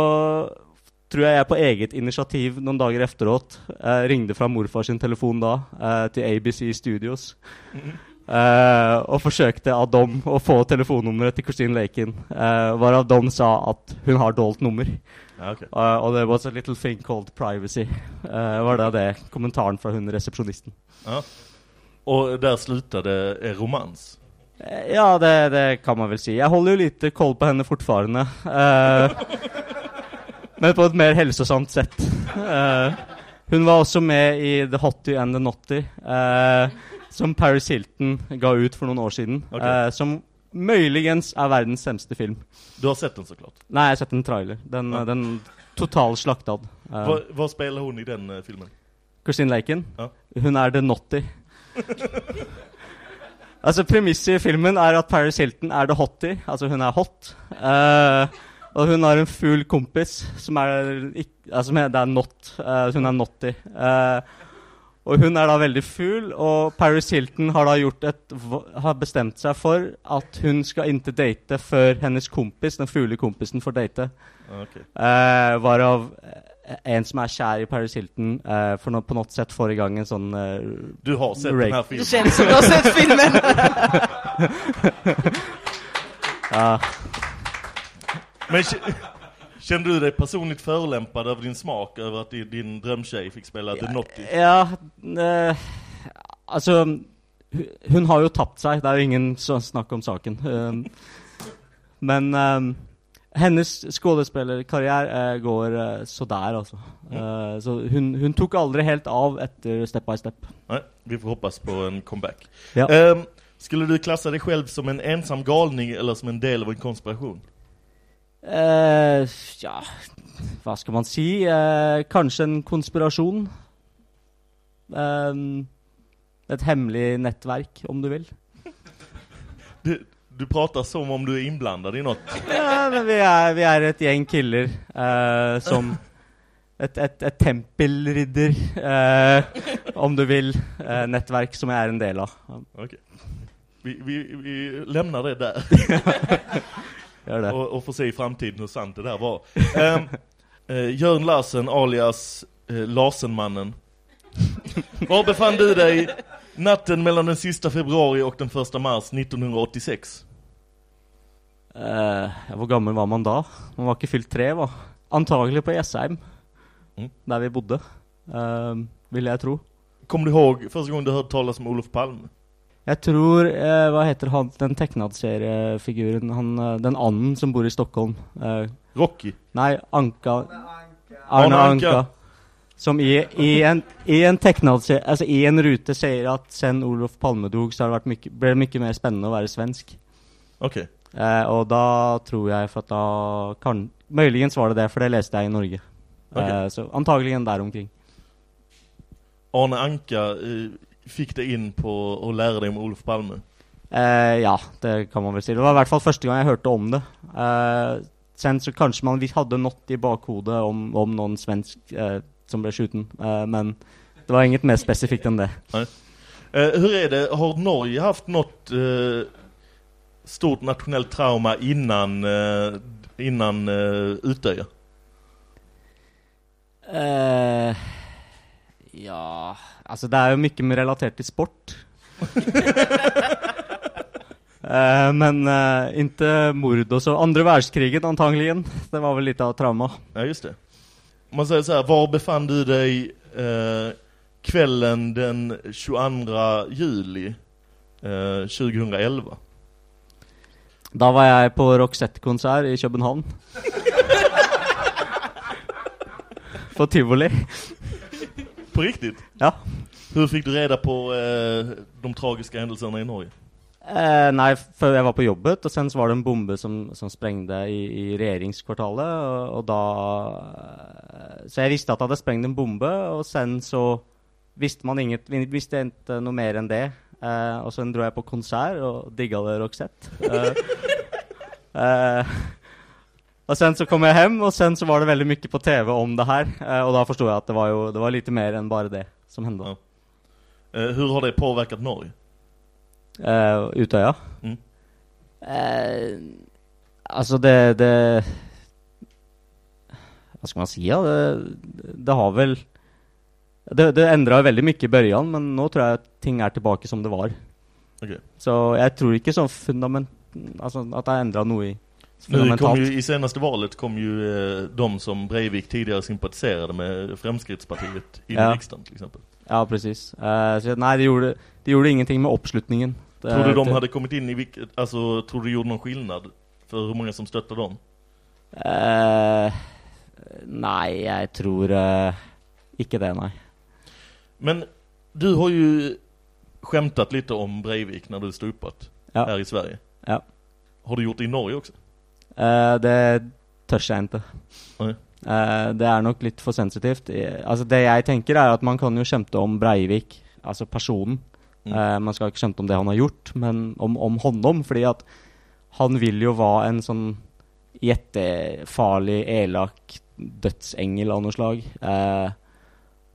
tror jeg jeg på eget initiativ noen dager efteråt eh, ringte fra morfar sin telefon da eh, til ABC Studios. Eh, og forsøkte av Dom å få telefonnummeret til Christine Lakin, eh, hvorav Dom sa at hun har dolt nummer. Ja, ok. Eh, og det was a little thing called privacy. eh, var det det kommentaren fra hun resepsjonisten. Ja. Och där slutade er romans. Ja, det, det kan man vel si. Jeg holder jo lite koll på henne fortfarande. Men på et mer helsosamt sett. Eh, hun var også med i The Hottie and the Notty, eh, som Paris Hilton ga ut for noen år siden. Ok. eh, som muligens er verdens semste film. Du har sett den såklart. Nei, jeg har sett en trailer. Den, Ja. den totalslaktad. Eh, Vad, vad spelar hon i den filmen? Christine Laken. Ja. Hun er the Notty. altså Premisset i filmen er at Paris Hilton er the hottie, altså hun er hot. Eh, og hun har en fugl kompis som er ikk- altså, Det er not. eh, hun er notty. Eh, og hun er da veldig fugl, og Paris Hilton har da gjort et, v- har bestemt seg for at hun skal ikke date før hennes kompis, den fugle kompisen, får date. Ja, okej. Eh, Varav eh, en som er kjær i Paris Hilton, eh, for no, på något sett får i gang en sånn eh, Du har sett Rape. den här Det filmen. känns som du har sett filmen. ja, Men kände du dig personligt förolämpad över din smak, över att din, drömtjej fick spela The Notty? ja eh, Altså, hu- hun har jo tapt seg, det jo ingen snakk om saken. Um, men um, hennes skuespillerkarriere eh, går eh, så der, altså. Eh, så hun, hun tok aldri helt av etter Step by Step. Nej, vi får hoppas på en comeback. Ja. Ehm, skulle du klassa dig själv som en ensam galning eller som en del av en konspiration? Eh, ja, hva skal man si? Eh, kanskje en konspirasjon. Ehm, et hemmelig nettverk, om du vil. Du, du pratar som om du är inblandad i något. Ja, men vi er, vi er et gjeng killer eh, som et, et, et tempelridder, eh, om du vil, eh, nettverk som jeg er en del av. Okej. Vi, vi, vi lämnar det där Gjør det. och, och får se i framtiden hur sant det där var. Um, uh, Jörn Larsen alias uh, Larsenmannen. Var befann du dig natten mellan den sista februari och den första mars 1986? Eh, hvor gammel var man da? Man var ikke fylt tre, hva? Antagelig på Jessheim, Mm. der vi bodde. Uh, vil jeg tro. Kommer du ihåg första gången du hörde talas om Olof Palme? Jeg tror eh, Hva heter han, den tegnadsseriefiguren? Han, eh, den anden som bor i Stockholm. Eh, Rocky? nei, Anka Arne Arne Anka. Anka. Som i, i en, i en tegnadserie Altså i en rute sier at sen Olof Palme dog, så har det vært mye, ble det mye mer spennende å være svensk. Okej. Eh, og da tror jeg for at da kan Muligens var det det, for det leste jeg i Norge. Ok. Eh, så antagelig der omkring. Arne Anka eh, fick dig in på att lära dig om Olof Palme? Eh, ja, det kan man vel si. Det var i hvert fall første gang jeg hørte om det. Eh, sen så kanskje man vi hadde nått i bakhodet om, om noen svensk eh, som ble skjuten, eh, men det var inget mer spesifikt enn det. Eh, hur är det, har Norge haft något eh, stort nationellt trauma innan, innan? Eh, ja Altså, det er jo mye mer relatert til sport. Eh, men uh, ikke mord og så. Andre verdenskrigen antageligen. Det var vel litt av trauma. Ja, just det. Man säger så här, var befann du dig eh, kvällen den 22 juli eh, 2011? Da var jeg på Roxette-konsert i København. på tivoli. På riktigt? Ja. Hur fick du reda på eh, de tragiska händelserna i Norge? Eh, nei, før jeg var på jobbet, og sen så var det en bombe som, som sprengte i, i regjeringskvartalet, og, og da eh, Så jeg visste at det hadde sprengt en bombe, og sen så visste man inget Vi visste ikke noe mer enn det. Eh, og så dro jeg på konsert og digga det Roxette. Og sen så kom jeg hjem, og sen så var det veldig mye på TV om det her. Eh, og da forsto jeg at det var jo det var lite mer enn bare det som hendte. Ja. Eh, hur har det påverkat Norge? Eh, Utøya? Mm. Eh, altså, det, det Hva skal man si, ja? Det, det har vel Det, det endra veldig mye i børjan, men nå tror jeg at ting er tilbake som det var. Okej. Så jeg tror ikke sånn fundament... Altså at det har endra noe i Nu kom ju, I senaste valet kom ju eh, de som Breivik tidigare sympatiserade med Fremskrittspartiet in Ja. i riksdagen till exempel. Ja, precis. Eh, så nei, det gjorde, det gjorde ingenting med oppslutningen. Det, Tror du de hade kommit in i vilket, alltså tror du det gjorde någon skillnad för hur många som stöttade dem? Eh, nei, jeg tror eh, ikke det, nei. Men du har ju skämtat lite om Breivik när du stod uppåt Ja. här i Sverige. Ja. Har du gjort det i Norge också? Eh, det tør jeg ikke. Nej. Eh, det er nok litt for sensitivt. Eh, altså Det jeg tenker, er at man kan jo skjemte om Breivik, altså personen. Mm. Eh, man skal ikke skjemte om det han har gjort, men om, om honom. Fordi at han vil jo være en sånn jettefarlig, elak dødsengel av noe slag. Eh,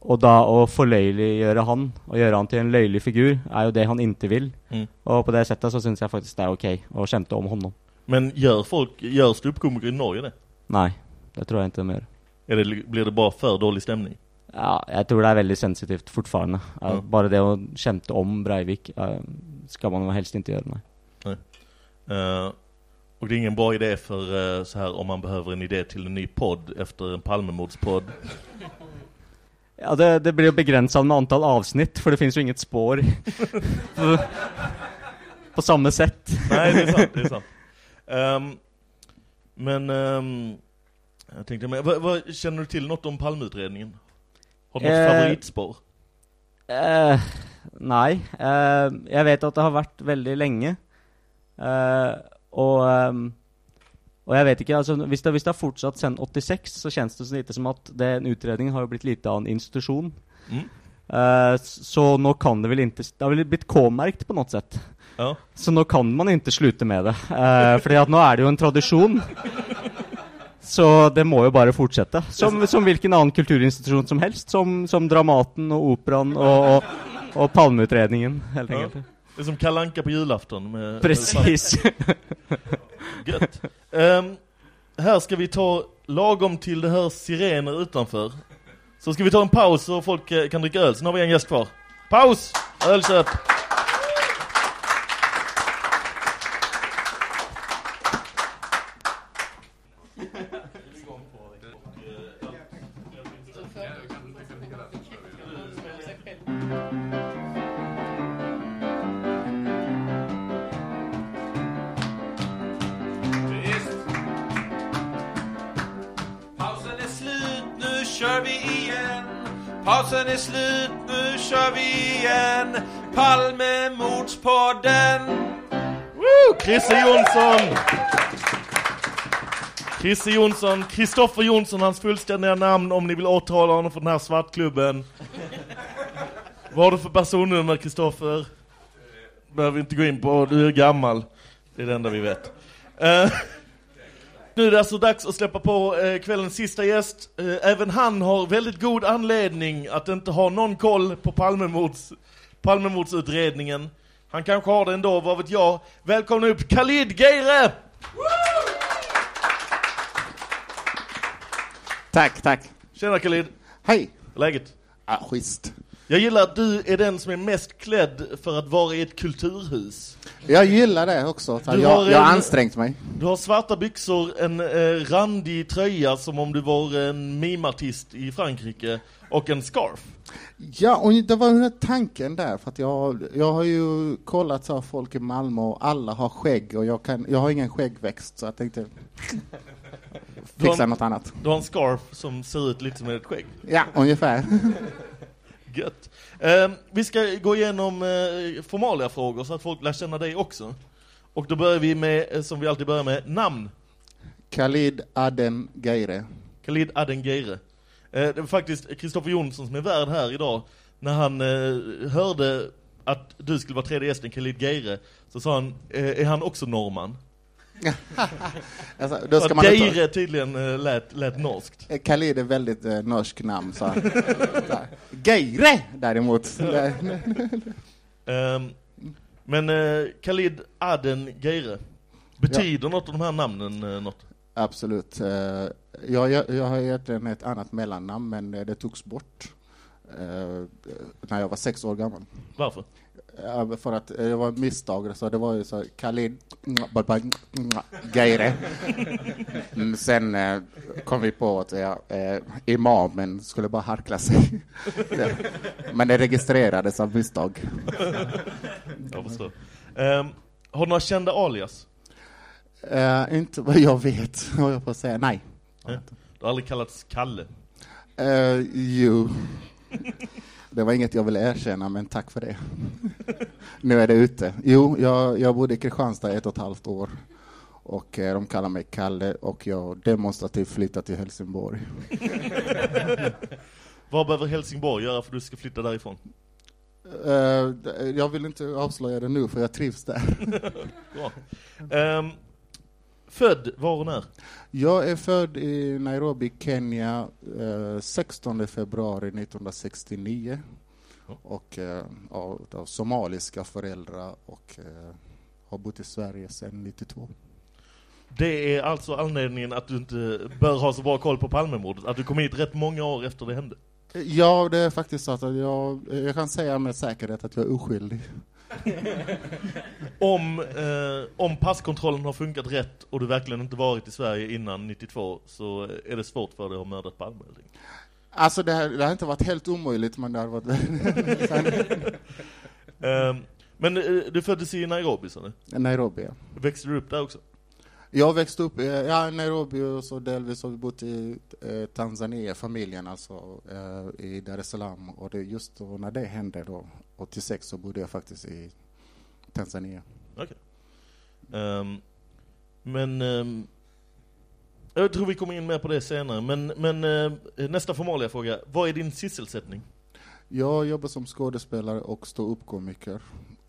og da å forløyeliggjøre han, og gjøre han til en løyelig figur, er jo det han ikke vil. Mm. Og på det settet så syns jeg faktisk det er ok å skjemte om honom. Men gör folk, gör ståuppkomiker i Norge det? Nei, det tror de gjør. Är det? Blir det bara för dålig stämning? Ja, jeg tror det er veldig sensitivt fortfarande. Ja. Bare det å skjemte om Breivik skal man helst ikke gjøre, nei. Eh, och det är ingen bra idé för eh, så här om man behöver en idé till en ny podd efter en Palmemordspodd. Ja, det, det blir jo begrensa med antall avsnitt, for det finnes jo inget spår på, samme sett. Nej, det är sant. Det är sant. Ehm, men ehm, jag tänkte, men, vad, vad, känner du till något om Palmeutredningen? Har du något Eh, favoritspår? Eh, nei. Eh, jeg vet at det har vært veldig lenge. Eh, og, ehm, og jeg vet ikke altså, hvis, det, det har fortsatt siden 86, så kjennes det så lite som at den utredningen har blitt lite av en institusjon. Mm. Eh, så nå kan det vel ikke Det har vel blitt K-merkt på noe sett. Ja. Så nå kan man ikke slutte med det. Fordi at nå er det jo en tradisjon. Så det må jo bare fortsette. Som, som hvilken annen kulturinstitusjon som helst. Som, som Dramaten og Operaen og, og, og Palmeutredningen, helt Ja. enkelt. Det är som kalanka på julafton. Med, Precis. Gött. Ehm, här ska vi ta, lagom till det här sirener utanför, så ska vi ta en paus så folk eh, kan dricka öl. Sen har vi en gäst kvar. Paus! Ölköp! Pausen är slut, nu kör vi igen. Palmemordspodden. Woo! Chrisse Jonsson! Chrisse Jonsson, Kristoffer Jonsson, hans fullständiga namn om ni vill åtala honom för den här svartklubben. Vad har du för personnummer, Kristoffer? Behöver vi inte gå in på, du är gammal. Det är det enda vi vet. Eh, nu är det alltså dags att släppa på eh, kvällens sista gäst. Eh, även han har väldigt god anledning att inte ha någon koll på Palmemords, Palmemordsutredningen. Han kanske har det ändå, vad vet jag. Välkomna upp Khalid Geire! Tack, tack. Tjena Khalid, Hej. läget? Ja, schysst. Jag gillar att du är den som är mest klädd för att vara i ett kulturhus. Jag gillar det också. Jag, har jag har ansträngt mig. Du har svarta byxor, en eh, randig tröja som om du var en mimartist i Frankrike och en scarf. Ja, och det var den tanken där, för att jag, jag har ju kollat så folk i Malmö och alla har skägg och jag, kan, jag har ingen skäggväxt så jag tänkte fixa något annat. du har en scarf som ser ut lite som ett skägg. Ja, ungefär. Gött. Eh, vi ska gå igenom eh, formalia frågor så att folk lär känna dig också. Och då börjar vi med, eh, som vi alltid börjar med, namn. Khalid Aden Geire. Khalid Aden Geire. Eh, det var faktiskt Kristoffer Jonsson som är värd här idag. När han eh, hörde att du skulle vara tredje gästen, Khalid Geire, så sa han, eh, är han också norrman? Alltså, då ska man inte- Geire tydligen eh, lät, lät norskt. Eh, Khalid är väldigt eh, norsk namn, så. Geire däremot. Ehm, men eh, Khalid Aden Geire, betyder något av de här namnen eh, något? Absolut. Eh, Jag, jag, jag har egentligen ett annat mellannamn, men det togs bort eh, när jag var sex år gammal. Varför? Ja, för att eh, det var ett misstag, så det var ju så Khalid Geire. Mm, Sen eh, kom vi på att ja, eh, imamen skulle bara harkla sig. Men det registrerades av misstag. Jag förstår. Ehm, har du några kända alias? Eh, inte vad jag vet, har jag att säga. Nej. Du har aldrig kallats Kalle? Eh, jo. Det var inget jag ville erkänna, men tack för det. Nu är det ute. Jo, jag, jag bodde i Kristianstad ett och ett halvt år. Och eh, de kallar mig Kalle och jag demonstrativt flyttat till Helsingborg. Vad behöver Helsingborg göra för att du ska flytta därifrån? D- jag vill inte avslöja det nu för jag trivs där. Bra. Ehm, född var och när? Jag är född i Nairobi, Kenya, eh, 16 februari 1969. Och eh, av, av somaliska föräldrar och eh, har bott i Sverige sedan 92. Det är alltså anledningen att du inte bör ha så bra koll på Palmemordet, att du kom hit rätt många år efter det hände. Ja, det är faktiskt så att jag, jag kan säga med säkerhet att jag är oskyldig. Om, eh, om passkontrollen har funkat rätt och du verkligen inte varit i Sverige innan 92 så är det svårt för dig att ha mördat Palme. Alltså det, här, det har inte varit helt omöjligt, men det har varit... Ehm, men eh, du föddes i Nairobi, sa du? Nairobi, ja. Växte du upp där också? Jag växte upp i ja, Nairobi och så delvis har vi bott i eh, Tanzania, familjen alltså, eh, i Dar es Salaam. Och det är just då när det hände då, 86, så bodde jag faktiskt i Tanzania. Okej. Ehm, men ehm, jag tror vi kommer in mer på det senare. Men, men eh, nästa formalia fråga. Vad är din sysselsättning? Jag jobbar som skådespelare och ståuppkomiker.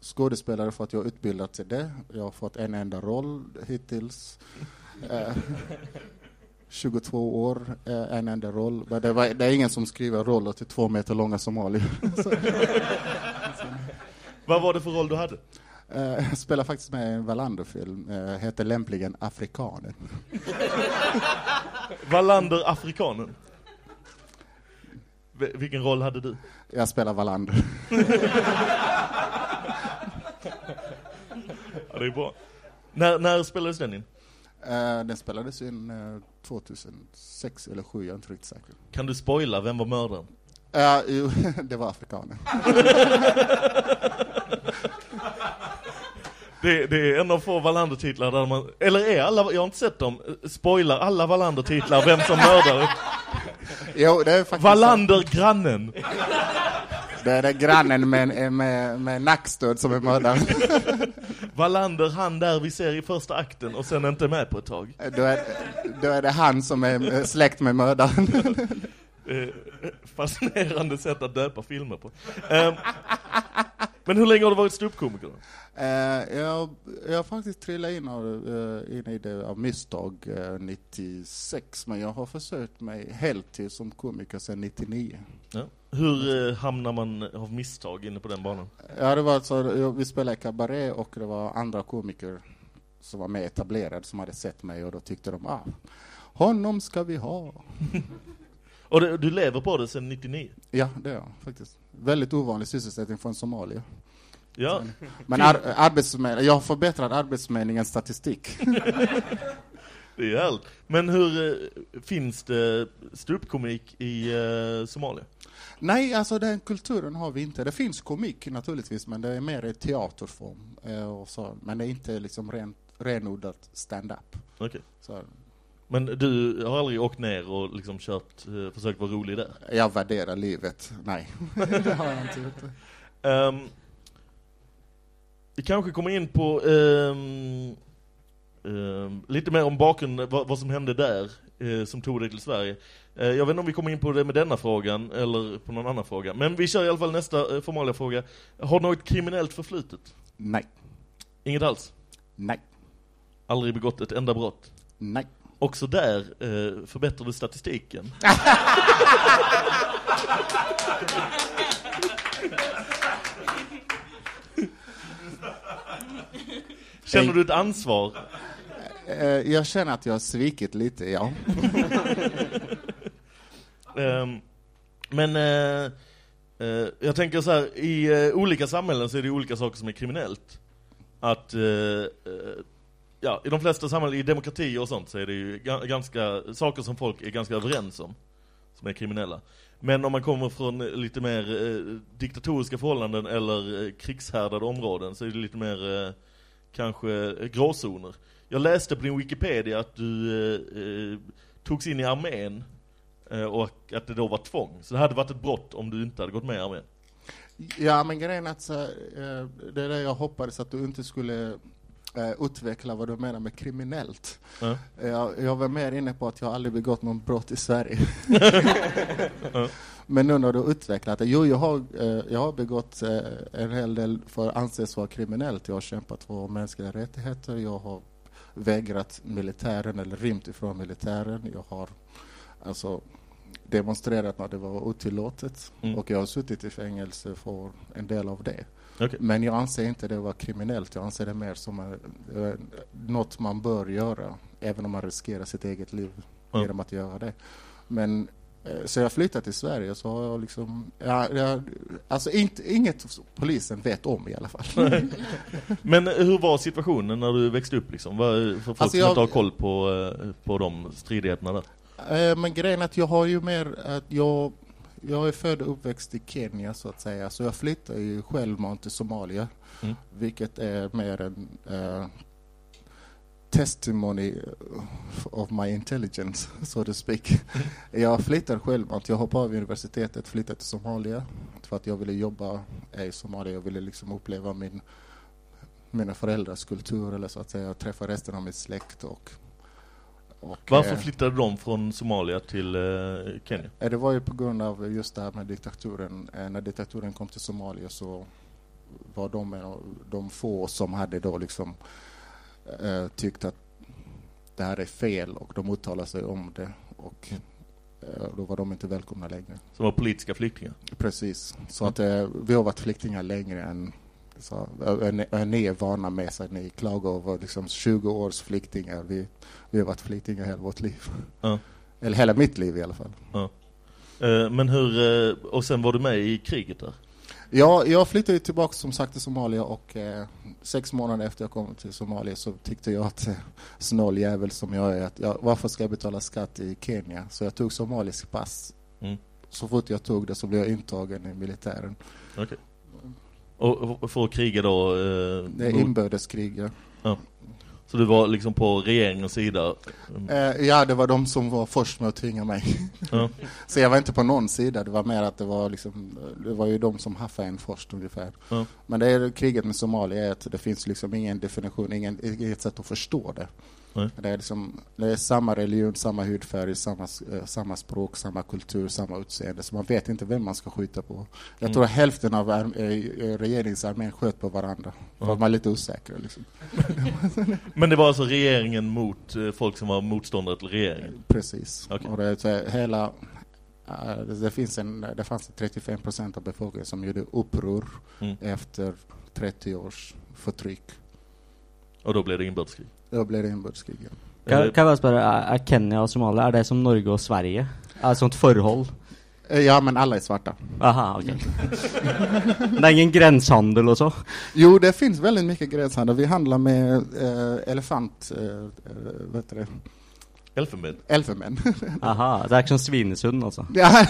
Skådespelare för att jag har utbildat till det. Jag har fått en enda roll hittills. Eh, 22 år, eh, en enda roll. Men det, var, det är ingen som skriver roller till två meter långa somalier. Vad var det för roll du hade? eh, jag spelar faktiskt med i en Wallander-film, eh, heter lämpligen Afrikanen. Wallander Afrikanen. Vilken roll hade du? Jag spelar Wallander. Ja, det är bra. När, när spelades den in? Eh, den spelades in eh, 2006 eller 2007, jag är inte riktigt säker. Kan du spoila, vem var mördaren? Ja, jo, det var afrikanen. Det, det är en av få Wallander-titlar där man, eller är alla, jag har inte sett dem, spoilar alla Wallander-titlar vem som mördar. Jo, det är faktiskt Wallander, grannen. Det är det grannen med, med, med nackstöd som är mördaren. Wallander, han där vi ser i första akten och sen inte med på ett tag. Då är, då är det han som är släkt med mördaren. Eh, fascinerande sätt att döpa filmer på. Eh, men hur länge har du varit ståuppkomiker då? Eh, jag, jag har faktiskt trillat in, av, eh, in i det av misstag eh, 96, men jag har försökt mig heltid som komiker sedan 99. Ja. Hur hamnar man av misstag inne på den banan? Ja, det var så, jag- vi spelade kabaré och det var andra komiker som var mer etablerade som hade sett mig och då tyckte de, ah, honom ska vi ha. Och du, du lever på det sedan 99? Ja, det är jag faktiskt. Väldigt ovanlig sysselsättning från Somalia. Ja. Men ar arbetsförmedling, jag har förbättrat Arbetsförmedlingens statistik. Det är härligt. Men hur eh, finns det ståuppkomik i eh, Somalia? Nej, alltså den kulturen har vi inte. Det finns komik naturligtvis, men det är mer i teaterform. Eh, och så. Men det är inte liksom ren, renodlat stand-up. Så Men du har aldrig åkt ner och liksom kört, eh, försökt vara rolig där? jag värderar livet. Nej, det har jag inte gjort. Um, vi kanske kommer in på ehm, ehm, lite mer om bakgrunden, vad, vad som hände där eh, som tog dig till Sverige. Eh, jag vet inte om vi kommer in på det med denna frågan eller på någon annan fråga. Men vi kör i alla fall nästa eh, formaliga fråga. Har du något kriminellt förflutet? Nej. Inget alls? Nej. Aldrig begått ett enda brott? Nej. Också där eh, förbättrar du statistiken. Känner du ett ansvar? Eh, jag känner att jag har svikit lite, ja. Ehm, men eh, Eh, jag tänker så här, i eh, olika samhällen så är det olika saker som är kriminellt. Att, eh, eh, ja, i de flesta samhällen, i demokratier och sånt så är det ju ganska, saker som folk är ganska överens om, som är kriminella. Men om man kommer från eh, lite mer eh, diktatoriska förhållanden eller eh, krigshärdade områden så är det lite mer, eh, kanske, eh, gråzoner. Jag läste på din Wikipedia att du eh, eh, togs in i armén eh, och att det då var tvång. Så det hade varit ett brott om du inte hade gått med i armén. Ja, men grejen är att så, eh, det är det jag hoppades att du inte skulle eh, utveckla vad du menar med kriminellt. Ja. Jag, jag var mer inne på att jag aldrig begått någon brott i Sverige. Men nu när du utvecklat det, jo jag har, eh, jag har begått eh, en hel del för att anses vara kriminellt. Jag har kämpat för mänskliga rättigheter, jag har vägrat militären eller rymt ifrån militären. Jag har alltså demonstrerat när det var otillåtet Mm. och jag har suttit i fängelse för en del av det. Okej. Men jag anser inte det var kriminellt. Jag anser det mer som eh, eh, något man bör göra, även om man riskerar sitt eget liv Ja. genom att göra det. Men eh, så jag flyttat till Sverige så har jag liksom, ja, jag, alltså inte, inget polisen vet om i alla fall. Men hur var situationen när du växte upp liksom? För folk Alltså, som jag- inte har koll på, på de stridigheterna där. Men grejen är att jag har ju mer att jag, jag är född och uppväxt i Kenya så att säga, så jag flyttade ju självmant till Somalia, Mm. vilket är mer en eh, testimony of my intelligence, so to speak. Jag flyttade självmant, jag hoppade av universitetet, flyttade till Somalia för att jag ville jobba i Somalia, jag ville liksom uppleva min mina föräldrars kultur eller så att säga, och träffa resten av min släkt och, och Varför eh, flyttade de från Somalia till eh, Kenya? Eh, Det var ju på grund av just det här med diktaturen. Eh, När diktaturen kom till Somalia så var de de få som hade då liksom eh, tyckt att det här är fel och de uttalade sig om det och eh, då var de inte välkomna längre. Som var politiska flyktingar? Precis. Så att eh, vi har varit flyktingar längre än så, eh, ni- eh, ni är vana med så att ni klagar över liksom 20 års flyktingar. Vi, vi har varit flyktingar hela vårt liv. Ja. Eller hela mitt liv i alla fall. Ja. Eh, Men hur, eh, och sen var du med i kriget där? Ja, jag flyttade tillbaka som sagt till Somalia och eh, sex månader efter jag kom till Somalia så tyckte jag att eh, snål jävel som jag är, att jag, varför ska jag betala skatt i Kenya? Så jag tog somalisk pass. Mm. Så fort jag tog det så blev jag intagen i militären. Okej. Och, och för att kriga då? Eh, Det är inbördeskrig. ja. Ja. Så du var liksom på regeringens sida? Eh, ja, det var de som var först med att tvinga mig. Ja. så jag var inte på någon sida, det var mer att det var liksom, det var ju de som haffade en först ungefär. Ja. Men det är kriget med Somalia är att det finns liksom ingen definition, ingen, inget sätt att förstå det. Nej. Det är, liksom, det är samma religion, samma hudfärg, samma, eh, samma språk, samma kultur, samma utseende. Så man vet inte vem man ska skjuta på. Jag Mm. tror att hälften av arm- eh, regeringsarmén sköt på varandra. Ja. att man lite osäker. Liksom. Men det var alltså regeringen mot eh, folk som var motståndare till regeringen? Precis. Okej. Och det, är hela, eh, det, finns en, det fanns 35 procent av befolkningen som gjorde uppror Mm. efter 30 års förtryck. Och då blev det inbördeskrig? Då blev det inbördeskrig. ja. Kan, kan jeg bare spørre, er, er Kenya og Somalia er det som Norge og Sverige? Er det sånt forhold? Eh, Ja, men alla är svarta. Aha, ok. det er ingen grensehandel og så? Jo, det finns väldigt mycket gränshandel. Vi handlar med eh, elefant... Eh, eh, vad heter det? Elfenben? Elfenben. Aha, det ikke sånn Svinesund, altså? Ja.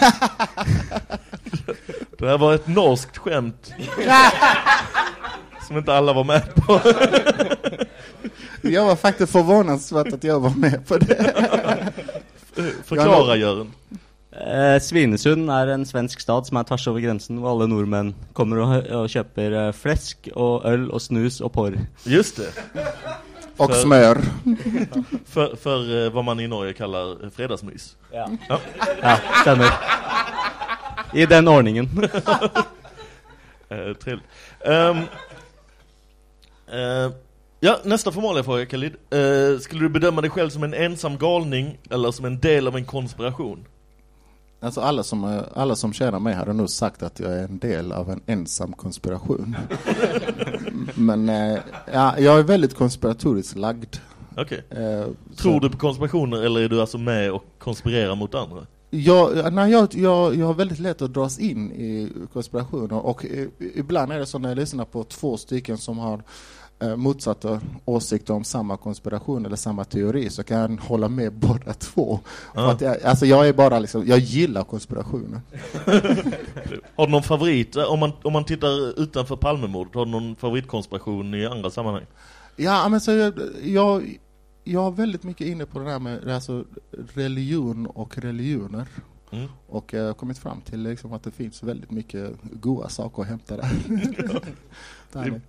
Det här var ett norskt skämt. som inte alla var med på. Jag var faktiskt förvånansvärt att jag var med på det. Förklara Jörgen. Eh, Svinesund er en svensk stad som er tvers over grensen, hvor alle nordmenn kommer og, og kjøper eh, flesk og øl og snus og porr. Just det. Och För- smör. För, för eh, vad man i Norge kallar fredagsmys. Ja. Ja. Ja, stemmer. I den ordningen. Eh, trevligt. Ehm, eh, ja, nästa formaliga fråga Khalid. Eh, skulle du bedöma dig själv som en ensam galning eller som en del av en konspiration? Alltså alla som, eh, alla som känner mig hade nog sagt att jag är en del av en ensam konspiration. Men eh, ja, jag är väldigt konspiratoriskt lagd. Okej. Eh, Tror så- du på konspirationer eller är du alltså med och konspirerar mot andra? Jag, nej, jag, jag, jag har väldigt lätt att dras in i konspirationer och eh, ibland är det så när jag lyssnar på två stycken som har eh, motsatta åsikter om samma konspiration eller samma teori så kan jag hålla med båda två. Ja. Att jag, alltså jag är bara liksom, jag gillar konspirationer. Har du någon favorit, eh, om man, om man tittar utanför Palmemordet, har du någon favoritkonspiration i andra sammanhang? Ja, men så jag, jag, jag är väldigt mycket inne på det här med alltså, religion och religioner. Mm. Och jag har kommit fram till liksom att det finns väldigt mycket goda saker att hämta där. där är.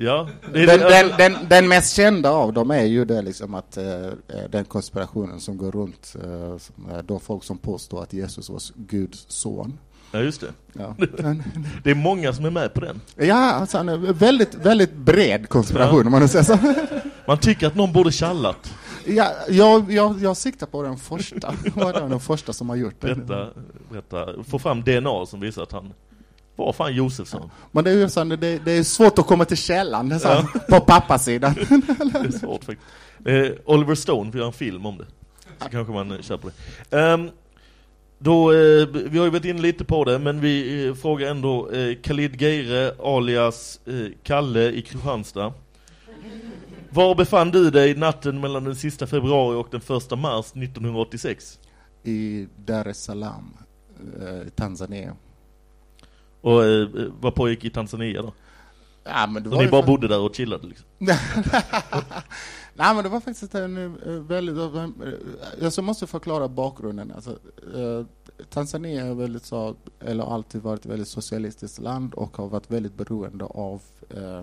Ja, Den, den, den, den mest kända av dem är ju det liksom att eh, eh, den konspirationen som går runt, eh, som då folk som påstår att Jesus var Guds son. Ja, just det. Ja. Det är många som är med på den. Ja, alltså en väldigt, väldigt bred konspiration om man nu säger så. Man tycker att någon borde tjallat. Ja, jag, jag, jag siktar på den första. Var det den första som har gjort det? Berätta, berätta, få fram DNA som visar att han var fan Josefsson. Men det är ju så, det, det är svårt att komma till källan det så, på pappasidan. Det är svårt faktiskt. Eh, Oliver Stone får göra en film om det. Så kanske man kör på det. Ehm, då, eh, vi har ju varit inne lite på det, men vi eh, frågar ändå eh, Khalid Geire alias eh, Kalle i Kristianstad. Var befann du dig natten mellan den sista februari och den första mars 1986? I Dar es Salaam, eh, Tanzania. Och eh, vad pågick i Tanzania då? Ja, men det Så var ni bara fa- bodde där och chillade liksom? Nej men det var faktiskt en eh, väldigt, eh, jag måste förklara bakgrunden. Alltså, eh, Tanzania är väldigt så, eller alltid varit ett väldigt socialistiskt land och har varit väldigt beroende av eh,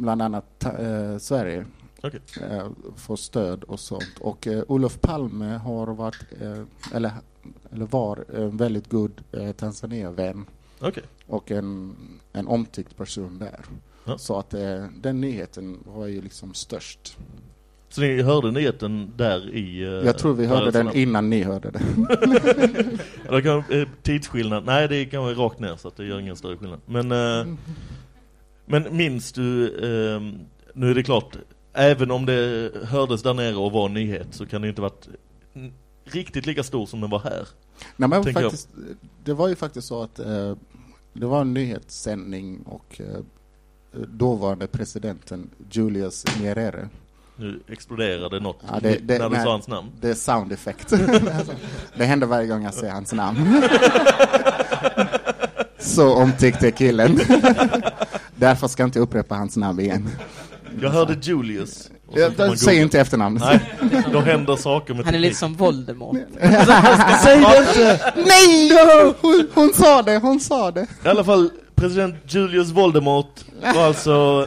bland annat eh, Sverige Okej. eh, för stöd och sånt. Och eh, Olof Palme har varit, eh, eller, eller var en väldigt god eh, Tanzania-vän Okej. och en, en omtyckt person där. Ja. Så att eh, den nyheten var ju liksom störst. Så ni hörde nyheten där i... eh, Jag tror vi hörde den innan ni hörde. Ja, kan, eh, tidsskillnad, nej det kan vara rakt ner så att det gör ingen större skillnad. Men, men minns du, eh, nu är det klart, även om det hördes där nere och var en nyhet så kan det inte varit riktigt lika stor som den var här. Nej, men tänker jag. faktiskt, det var ju faktiskt så att eh, det var en nyhetssändning och eh, dåvarande presidenten Julius Nyerere Nu exploderade något Ja, det, det, när du nej, sa hans namn. Det är sound effect. Det händer varje gång jag säger hans namn. Så omtyckte killen. Därför ska jag inte upprepa hans namn igen. Jag hörde Julius. Säg inte efternamnet. Nej, då händer saker med Han är lite som Voldemort. Säg det inte! Nej! Hon, hon sa det, hon sa det. I alla fall, president Julius Voldemort var alltså...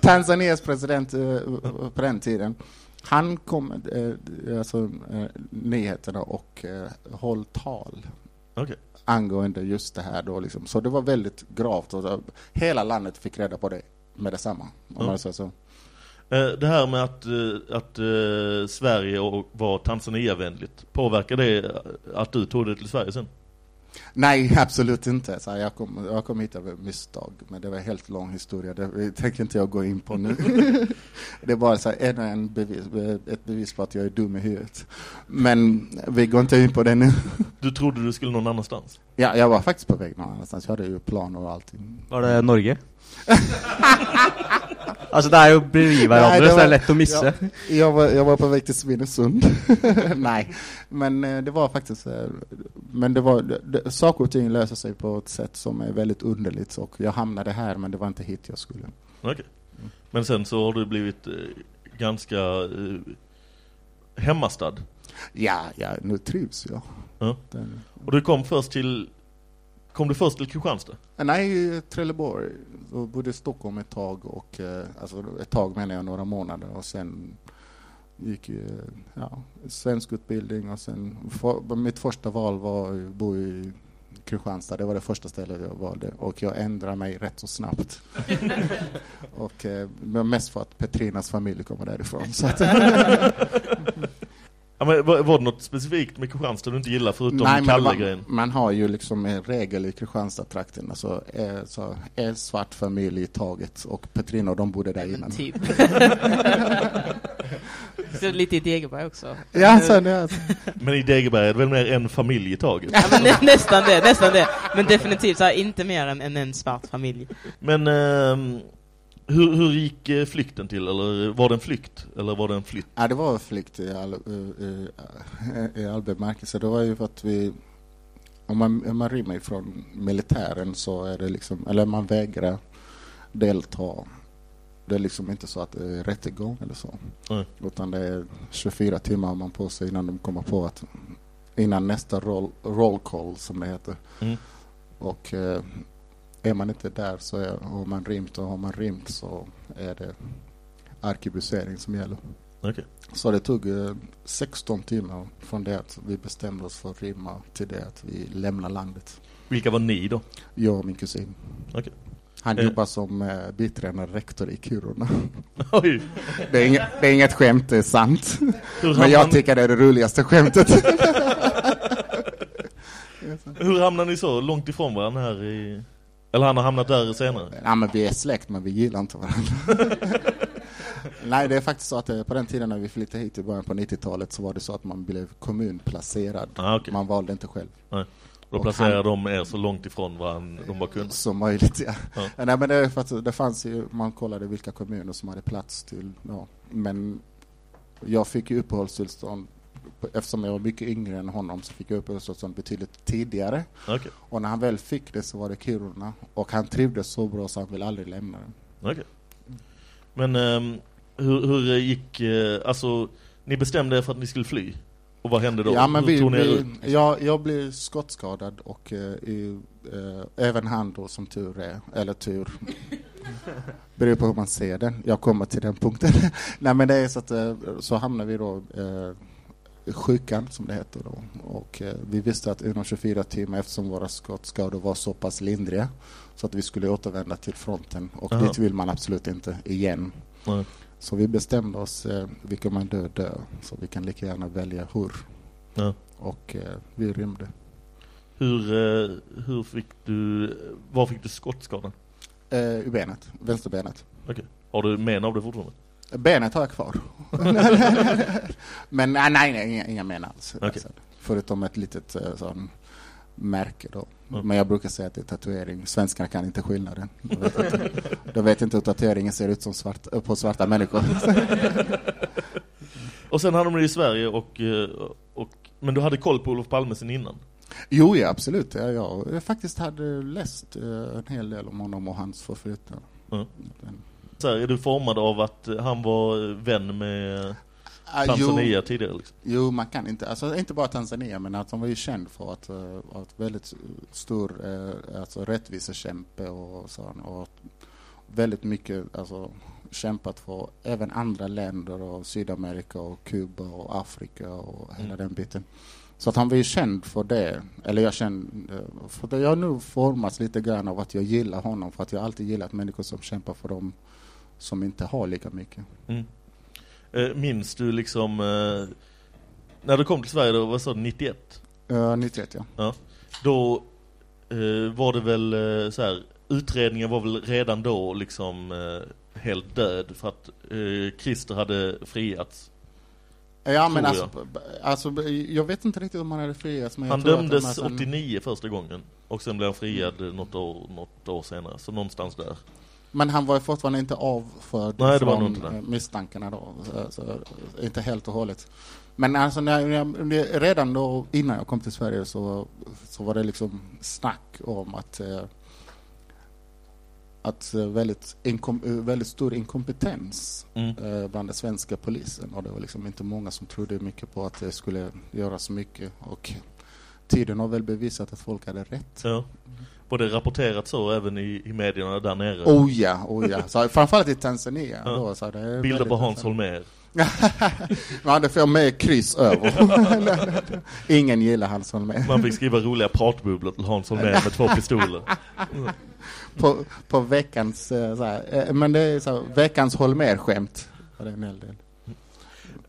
Tanzanias president eh, på den tiden. Han kom, eh, alltså eh, nyheterna och eh, håll tal Okej. Angående just det här då liksom. Så det var väldigt gravt och hela landet fick reda på det med detsamma. Om Ja. man säger så. Eh, Det här med att, eh, att eh, Sverige var Tanzania-vänligt, påverkar det att du tog det till Sverige sen? Nej, absolut inte. Så jag, kom, jag kom hit av misstag, men det var en helt lång historia. Det tänker inte jag gå in på nu. det är bara så här, ännu en bevis, ett bevis på att jag är dum i huvudet. Men vi går inte in på det nu. Du trodde du skulle någon annanstans? Ja, jag var faktiskt på väg någon annanstans. Jag hade ju planer och allting. Var det Norge? alltså det är ju bredvid varandra Nej, så det var- är lätt att missa. Jag, jag, var, jag var på väg till Svinesund. Nej, men eh, det var faktiskt... eh, Men det var... Det, det, saker och ting löser sig på ett sätt som är väldigt underligt och jag hamnade här men det var inte hit jag skulle. Okej. Men sen så har du blivit eh, ganska eh, hemmastad. Ja, ja, nu trivs jag. Ja. Den, Och du kom först till... Kom du först till Kristianstad? nej, Trelleborg. Jag bodde i Stockholm ett tag och... eh, Alltså ett tag menar jag några månader och sen gick ju, ja, svensk utbildning och sen för, mitt första val var att bo i Kristianstad. Det var det första stället jag valde och jag ändrade mig rätt så snabbt. och eh, mest för att Petrinas familj kommer därifrån. Så Ja, men var, det något specifikt med Kristianstad du inte gillar förutom Nej, men man, Kalle-grejen? man har ju liksom en regel i Kristianstad-trakten. Alltså, eh, så en svart familj i taget och Petrina och de bodde där innan. Typ. Så lite i Degeberg också. Ja, sen, ja. Men i Degeberg är det väl mer en familj i taget? Ja, men nä, nästan det, nästan det. Men definitivt så här, inte mer än, än en svart familj. Men ehm, hur, hur gick eh, flykten till? Eller var det en flykt? Eller var det en flytt? Ja, det var flykt i all, i, i, i all bemärkelse. Det var ju för att vi, om man, om man rymmer ifrån militären så är det liksom, eller man vägrar delta. Det är liksom inte så att det är rättegång eller så. Mm. Utan det är 24 timmar man på sig innan de kommer på att, innan nästa roll, roll call som det heter. Mm. Och eh, är man inte där så är, har man rymt och har man rymt så är det arkebusering som gäller. Okej. Så det tog eh, 16 timmar från det att vi bestämde oss för att rymma till det att vi lämnar landet. Vilka var ni då? Jag och min kusin. Okej. Han Eh. jobbar som eh, biträdande rektor i Kiruna. Oj! Det är, inget, det är inget skämt, det är sant. Men jag tycker det är det roligaste skämtet. Hur hamnade ni så långt ifrån varandra här i... Eller han har hamnat där senare? Ja, men vi är släkt, men vi gillar inte varandra. Nej, det är faktiskt så att eh, på den tiden när vi flyttade hit i början på 90-talet så var det så att man blev kommunplacerad. Ah, okej. Man valde inte själv. Nej. Då placerade han- de er så långt ifrån varandra de bara kunde. Som möjligt, ja. Ja. Nej, men det, är för att det fanns ju, man kollade vilka kommuner som hade plats till, ja. Men jag fick ju uppehållstillstånd eftersom jag var mycket yngre än honom så fick jag uppehållstillstånd betydligt tidigare. Okej. Och när han väl fick det så var det Kiruna. Och han trivdes så bra så han ville aldrig lämna den. Okej. Men ehm, hur, hur gick... eh, alltså, ni bestämde er för att ni skulle fly? Och vad hände då? Ja, men vi, vi, jag, jag blev skottskadad och eh, i, eh, även han då som tur är, eller tur. Beror på hur man ser det. Jag kommer till den punkten. Nej men det är så att eh, så hamnar vi då sjukan som det heter då. Och eh, vi visste att inom 24 timmar eftersom våra skottskador var så pass lindriga så att vi skulle återvända till fronten och Aha. dit vill man absolut inte igen. Nej. Så vi bestämde oss, eh, vilka man dö, dö. Så vi kan lika gärna välja hur. Ja. Och eh, vi rymde. Hur, eh, hur fick du... Var fick du skottskadan? Eh, I benet, vänsterbenet. Okej. Har du men av det fortfarande? Benet har jag kvar. Men nej, nej, inga, inga men alls. Okej. Alltså, förutom ett litet eh, sån märke då. Ja. Men jag brukar säga att det är tatuering. Svenskarna kan inte skillnaden. De vet inte, de vet inte hur tatueringen ser ut som svart, eh, på svarta människor. Och sen hamnade du i Sverige och, eh, och... Men du hade koll på Olof Palme sen innan? Jo, ja, absolut. Ja, jag, jag faktiskt hade läst en hel del om honom och hans förflutna. Ja. Så här, är du formad av att eh, han var eh, vän med Ah, Tanzania jo. tidigare liksom? Jo, man kan inte, alltså inte bara Tanzania, men att han var ju känd för att vara ett väldigt stor uh, alltså rättvisekämpe och så, och väldigt mycket alltså, kämpat för även andra länder och Sydamerika och Kuba och Afrika och hela Mm. den biten. Så att han var ju känd för det, eller jag kände, eh, för det jag har nu formats lite grann av att jag gillar honom, för att jag alltid gillat människor som kämpar för dem som inte har lika mycket. Mm. Eh, minns du liksom... Eh, när du kom till Sverige, då, vad sa du, 91? Uh, 91 ja. Ja. Då eh, var det väl så här, utredningen var väl redan då liksom helt död för att Christer hade friats. Ja men alltså, alltså, jag vet inte riktigt om han hade friats men Han dömdes sen- 89 första gången och sen blev han friad något år, något år senare, så någonstans där. Men han var fortfarande inte avförd Nej, från eh, misstankarna då. Så, så, inte helt och hållet. Men alltså när jag, redan då innan jag kom till Sverige så, så var det liksom snack om att eh, att eh, väldigt, inkom, eh, väldigt stor inkompetens Mm. eh, bland den svenska polisen och det var liksom inte många som trodde mycket på att det skulle göra så mycket och tiden har väl bevisat att folk hade rätt. Ja. Var det rapporterat så även i, i medierna där nere? Oh ja, oh ja. Så, framförallt i Tanzania. Ja. Då, så det Bilder på Hans Holmér. Ja, det får med kryss över. Ingen gillar Hans Holmér. Man fick skriva roliga pratbubblor till Hans Holmér med två pistoler. På, på veckans, eh, så här, eh, men det är så veckans Holmér-skämt. Ja, det är en hel del.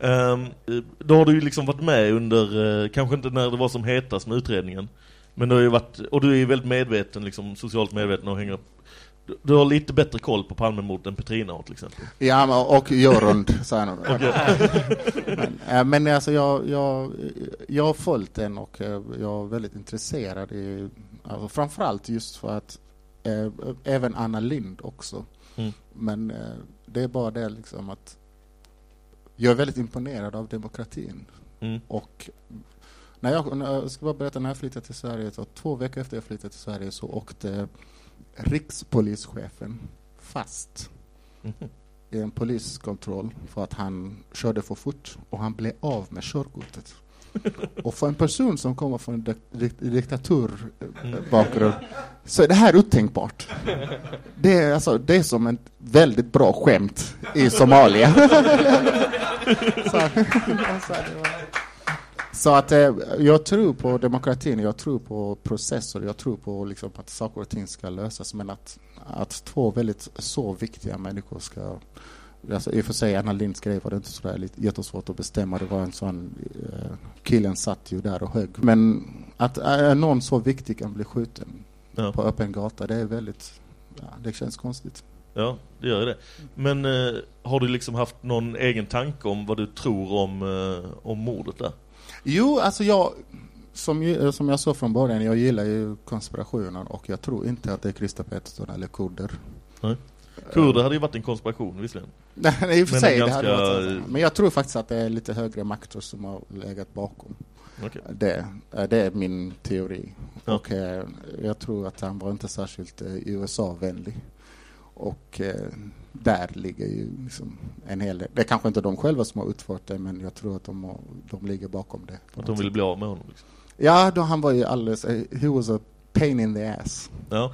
Eh, då har du ju liksom varit med under, kanske inte när det var som hetast med utredningen. Men du har ju varit, och du är ju väldigt medveten, liksom socialt medveten och hänger du, du har lite bättre koll på Palmemordet än Petrina till exempel. Ja, och Jörund, sa jag nog. men, men alltså jag, jag, jag har följt den och eh, jag är väldigt intresserad i, alltså framförallt just för att eh, även Anna Lind också. Mm. Men eh, det är bara det liksom att jag är väldigt imponerad av demokratin. Mm. Och när jag, när jag ska bara berätta, när jag flyttade till Sverige, så två veckor efter jag flyttade till Sverige så åkte rikspolischefen fast Mhm. i en poliskontroll för att han körde för fort och han blev av med körkortet. Och för en person som kommer från en dik- dik- diktaturbakgrund så är det här otänkbart. Det är, alltså, det är som ett väldigt bra skämt i Somalia. så, alltså, det var- så att eh, jag tror på demokratin, jag tror på processer, jag tror på liksom, att saker och ting ska lösas men att, att två väldigt så viktiga människor ska Alltså, I och för sig, Anna Linds grej var det inte sådär lite jättesvårt att bestämma. Det var en sån... Eh, killen satt ju där och högg. Men att eh, någon så viktig kan bli skjuten Ja. på öppen gata, det är väldigt... Ja, det känns konstigt. Ja, det gör det. Men eh, har du liksom haft någon egen tanke om vad du tror om, eh, om mordet där? Jo, alltså jag... Som, ju- som jag sa från början, jag gillar ju konspirationen och jag tror inte att det är Christer Pettersson eller kurder. Nej. Kurder hade ju varit en konspiration visserligen. Nej, i och för Men sig, ganska-. Men jag tror faktiskt att det är lite högre makter som har legat bakom. Okej. Det, eh, det är min teori. Ja. Och eh, jag tror att han var inte särskilt eh, USA-vänlig. Och eh, där ligger ju liksom en hel del. Det är kanske inte de själva som har utfört det, men jag tror att de, har, de ligger bakom det. Att de sätt. bli av med honom liksom. Ja, då, han var ju alldeles... He was a pain in the ass. Ja.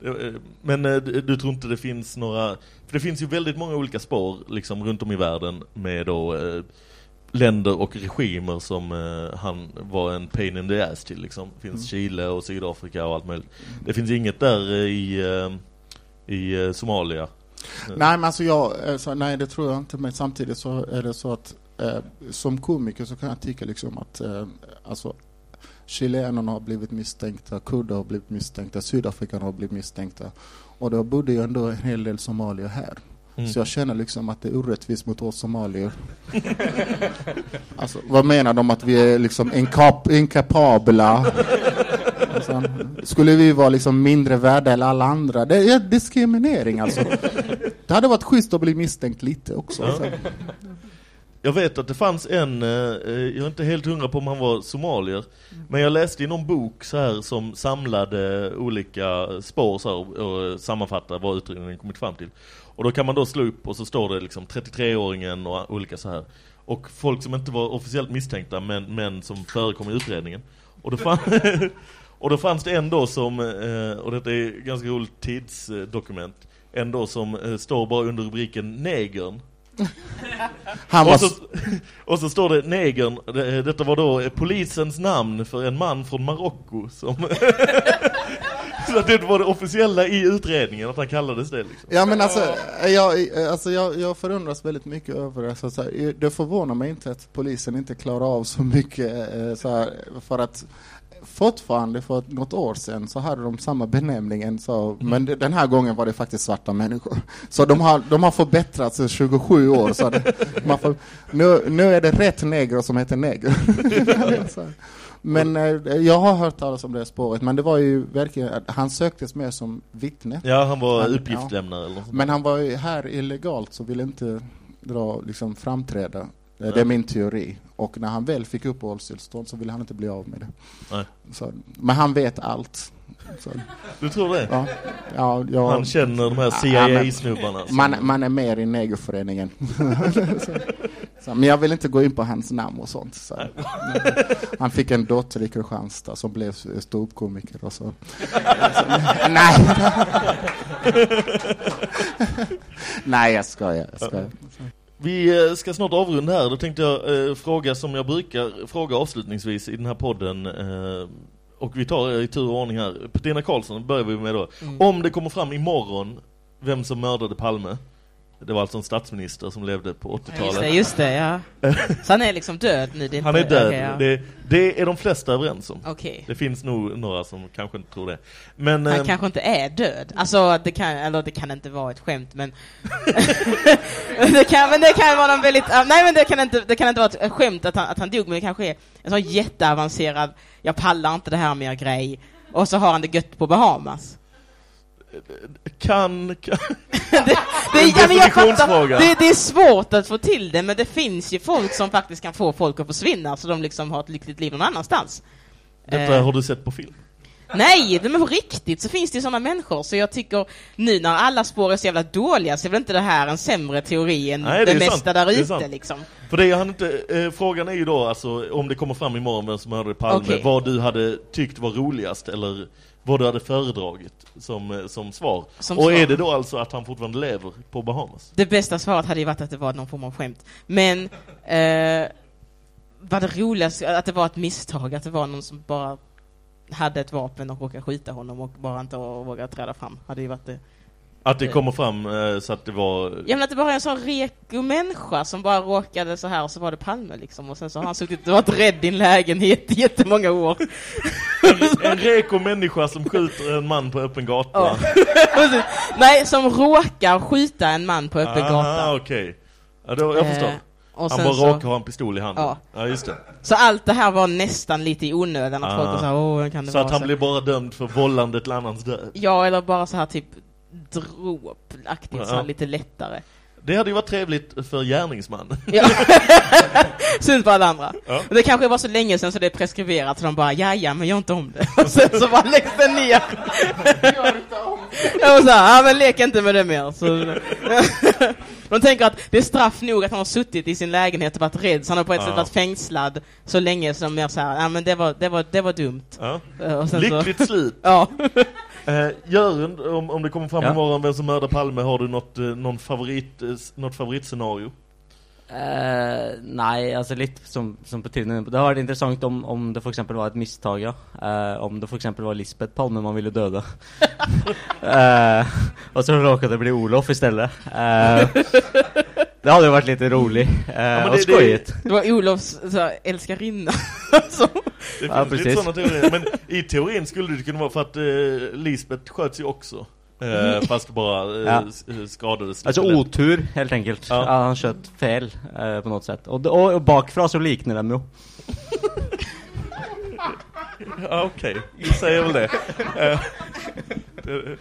Det, eh, Men eh, du tror inte det finns några... För det finns ju väldigt många olika spår liksom runt om i världen med då eh, länder och regimer som eh, han var en pain in the ass till liksom. Det finns Chile och Sydafrika och allt möjligt. Det finns inget där eh, i, eh, i eh, Somalia. Nej, men alltså jag, alltså, nej det tror jag inte, men samtidigt så är det så att eh, som komiker så kan jag tycka liksom att eh, alltså chilenerna har blivit misstänkta, kurder har blivit misstänkta, sydafrikaner har blivit misstänkta och då bodde ju ändå en hel del somalier här. Mm. Så jag känner liksom att det är orättvist mot oss somalier. alltså, vad menar de att vi är liksom inkap inkapabla? Alltså, skulle vi vara liksom mindre värda än alla andra? Det är diskriminering alltså. Det hade varit schysst att bli misstänkt lite också. Ja. Så. Jag vet att det fanns en, eh, eh, jag är inte helt hundra på om han var somalier, men jag läste i någon bok så här som samlade olika spår så här, och, och sammanfattade vad utredningen kommit fram till. Och då kan man då slå upp och så står det liksom 33-åringen och olika så här. Och folk som inte var officiellt misstänkta men, men som förekom i utredningen. Och då, fann, och då fanns det en då som, eh, och detta är ganska roligt tidsdokument, en då som eh, står bara under rubriken negern. Han var, Och så, och så står det negern, det- detta var då eh, polisens namn för en man från Marocko som... så det var det officiella i utredningen, att han kallades det liksom. Ja men alltså, jag, alltså jag, jag förundras väldigt mycket över alltså, så här, Det förvånar mig inte att polisen inte klarar av så mycket så här, för att fortfarande för något år sedan så hade de samma benämningen så, men det- den här gången var det faktiskt svarta människor. Så de har, de har förbättrats i 27 år. Så det, får, nu, nu är det rätt neger som heter neger. Så. Men eh, jag har hört talas om det spåret, men det var ju verkligen, han söktes mer som vittne. Ja, han var Han- uppgiftslämnare eller något sånt. Men han var ju här illegalt så ville inte dra, liksom framträda. Eh, Det är min teori. Och när han väl fick uppehållstillstånd så ville han inte bli av med det. Nej. Så, men han vet allt. Så, Du tror det? ja, ja, ja, Han känner de här CIA-snubbarna. man, man är mer i negerföreningen. men jag vill inte gå in på hans namn och sånt. Så. Han fick en dotter i Kristianstad som blev ståuppkomiker och så nej. nej, jag skojar. Jag skojar. Vi eh, ska snart avrunda här, då tänkte jag eh, fråga som jag brukar fråga avslutningsvis i den här podden. Eh, och vi tar i tur och ordning här. Petina Karlsson börjar vi med då. Om det kommer fram imorgon vem som mördade Palme, Det var alltså en statsminister som levde på Just det, 80-talet. just det, ja. Så han är liksom död nu? Är Han är död. okej, ja. det, det är de flesta överens om. Okej. Det finns nog några som kanske inte tror det. Men... Han eh, kanske inte är död. Alltså, det kan, eller det kan inte vara ett skämt, men... det kan, men det kan vara någon väldigt... nej, men det kan inte, det kan inte vara ett skämt att han, att han dog, men det kanske är en sån jätteavancerad, jag pallar inte det här mer grej. Och så har han det gött på Bahamas. Kan... kan det, det, En ja, men jag fattar, det, det är svårt att få till det, men det finns ju folk som faktiskt kan få folk att försvinna, så de liksom har ett lyckligt liv någon annanstans. Detta Eh. har du sett på film? Nej, men på riktigt så finns det ju sådana människor, så jag tycker nu när alla spår är så jävla dåliga så är väl inte det här en sämre teori än Nej, det, är mesta sant. där Det är ute liksom. För det hann inte, eh, frågan är ju då alltså, om det kommer fram imorgon vem som hörde Palme, Okej. vad du hade tyckt var roligast eller vad du hade föredragit som, eh, som svar. Som och svar. är det då alltså att han fortfarande lever på Bahamas? Det bästa svaret hade ju varit att det var någon form av skämt. Men, eh, var det roligast att det var ett misstag, att det var någon som bara hade ett vapen och råkade skjuta honom och bara inte vågade träda fram, hade ju varit det. Att det Eh. kommer fram eh, så att det var... Ja men att det bara är en sån reko människa som bara råkade så här och så var det Palme liksom och sen så har han suttit och varit rädd i en lägenhet i jättemånga år. En reko människa som skjuter en man på öppen gata. Ja. Nej, som råkar skjuta en man på öppen gata. Aha, okej. Ja, då, jag Eh, förstår. och han sen bara så- råkar ha en pistol i handen. Ja. Ja, just det. Så allt det här var nästan lite i onödan, att Ah. folk var såhär, åh, kan det Så vara att han så? blir bara dömd för vållande till annans död. Ja, eller bara så här typ dråpaktigt, så här Ja. lite lättare. Det hade ju varit trevligt för gärningsmannen. Ja. Synd på alla andra. Ja. Det kanske var så länge sedan så det är preskriberat, så de bara, ja ja, men gör inte om det. Och sen så bara läggs det ner. Jag var såhär, ja men lek inte med det mer. Så... De tänker att det är straff nog att han har suttit i sin lägenhet och varit rädd, så han har på ett Ja. sätt varit fängslad så länge som mer såhär, ja men det var, det var, det var dumt. Ja. Sen så- Lyckligt slut. Ja. Eh, Jörund, om, om det kommer fram Ja. imorgon vem som mördar Palme, har du något, eh, någon favorit, eh, något favoritscenario? Eh, nei, altså litt som, som på tiden. Det hadde vært interessant om, om det for eksempel var et misstag, ja. Eh, om det for eksempel var Lisbeth Palme man ville døde. Eh, og så råket det bli Olof i stedet. Eh, det hadde jo vært litt rolig eh, det- det- skojigt. Det var Olofs så, här, älskarinna. så. Det Ja, finns lite precis. sådana teorier, men i teorin skulle det kunna vara för att eh, Lisbeth sköts ju också. Eh, fast bara eh, Ja. eh, skadades lite lätt. otur, helt enkelt. Ja. Ja. han skjøt fel eh, på något sätt. Det- og, og bakfra så likner dem jo. Ja, okej. Vi säger väl det.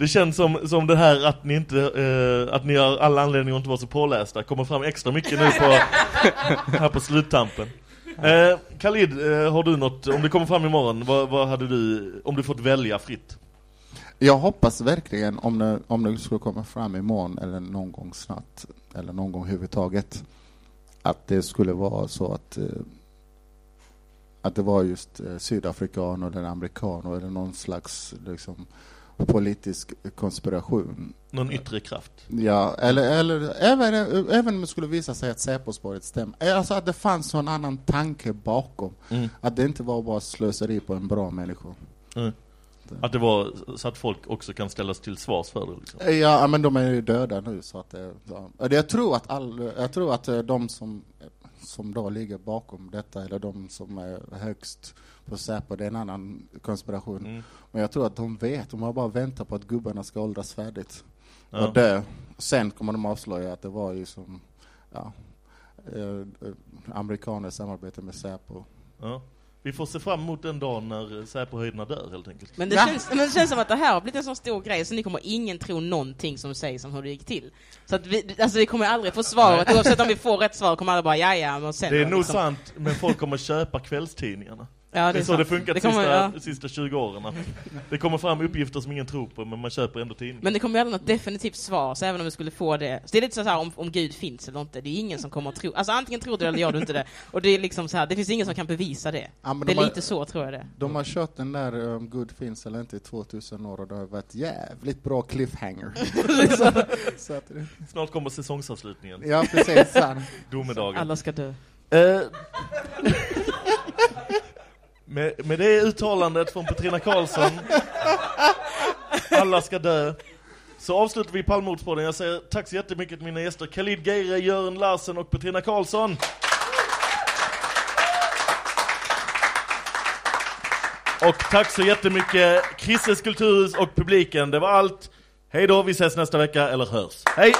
Det. Det känns som, som det här att ni inte, eh, att ni har alla anledningar att inte vara så pålästa kommer fram extra mycket nu på, här på sluttampen. Eh, Khalid, eh, har du något, om det kommer fram imorgon, vad, vad hade du, om du fått välja fritt? Jag hoppas verkligen, om det, om det skulle komma fram imorgon eller någon gång snart, eller någon gång överhuvudtaget, att det skulle vara så att eh, att det var just eh, sydafrikaner eller amerikaner eller någon slags liksom, politisk konspiration. Någon yttre kraft? Ja, eller, eller även, även om det skulle visa sig att Säpo-spåret stämmer. Alltså att det fanns en annan tanke bakom. Mm. Att det inte var bara slöseri på en bra människa. Mm. Att det var så att folk också kan ställas till svars för det liksom. Ja, men de är ju döda nu så att det, ja. jag tror att all, jag tror att eh, de som som då ligger bakom detta eller de som är högst på Säpo, det är en annan konspiration. Mm. Men jag tror att de vet, de har bara väntat på att gubbarna ska åldras färdigt Ja. och dö. Sen kommer de avslöja att det var ju som ja, eh, eh, amerikaner samarbete med Säpo. Ja. Vi får se fram emot den dagen när Säpohöjderna dör helt enkelt. Men det, Ja. känns, men det känns som att det här har blivit en sån stor grej så ni kommer ingen tro någonting som sägs om hur det gick till. Så att vi, alltså vi kommer aldrig få svaret, oavsett om vi får rätt svar kommer alla bara ja ja, Det är nog liksom. sant, men folk kommer köpa kvällstidningarna. Ja, det det är är så det sant. funkat Det kommer- sista, ja. sista 20 åren. Det kommer fram uppgifter som ingen tror på, men man köper ändå tidningen. Men det kommer ju aldrig något definitivt svar, så även om vi skulle få det. Så det är lite så här om, om Gud finns eller inte, det är ingen som kommer att tro. Alltså antingen tror du eller gör du inte det. Och det är liksom så här, det finns ingen som kan bevisa det. Ja, det är de har- lite så tror jag det. De har kört den där um, Good finns eller inte i 2000 år och det har varit jävligt bra cliffhanger. så att, Snart kommer säsongsavslutningen. ja, precis. Domedagen. Alla ska dö. Med, med det uttalandet från Petrina Karlsson, alla ska dö, så avslutar vi Palmemordspodden. Jag säger tack så jättemycket till mina gäster Khalid Geire, Jörn Larsen och Petrina Karlsson. Och tack så jättemycket Krisses kulturhus och publiken. Det var allt. Hej då, vi ses nästa vecka eller hörs. Hej!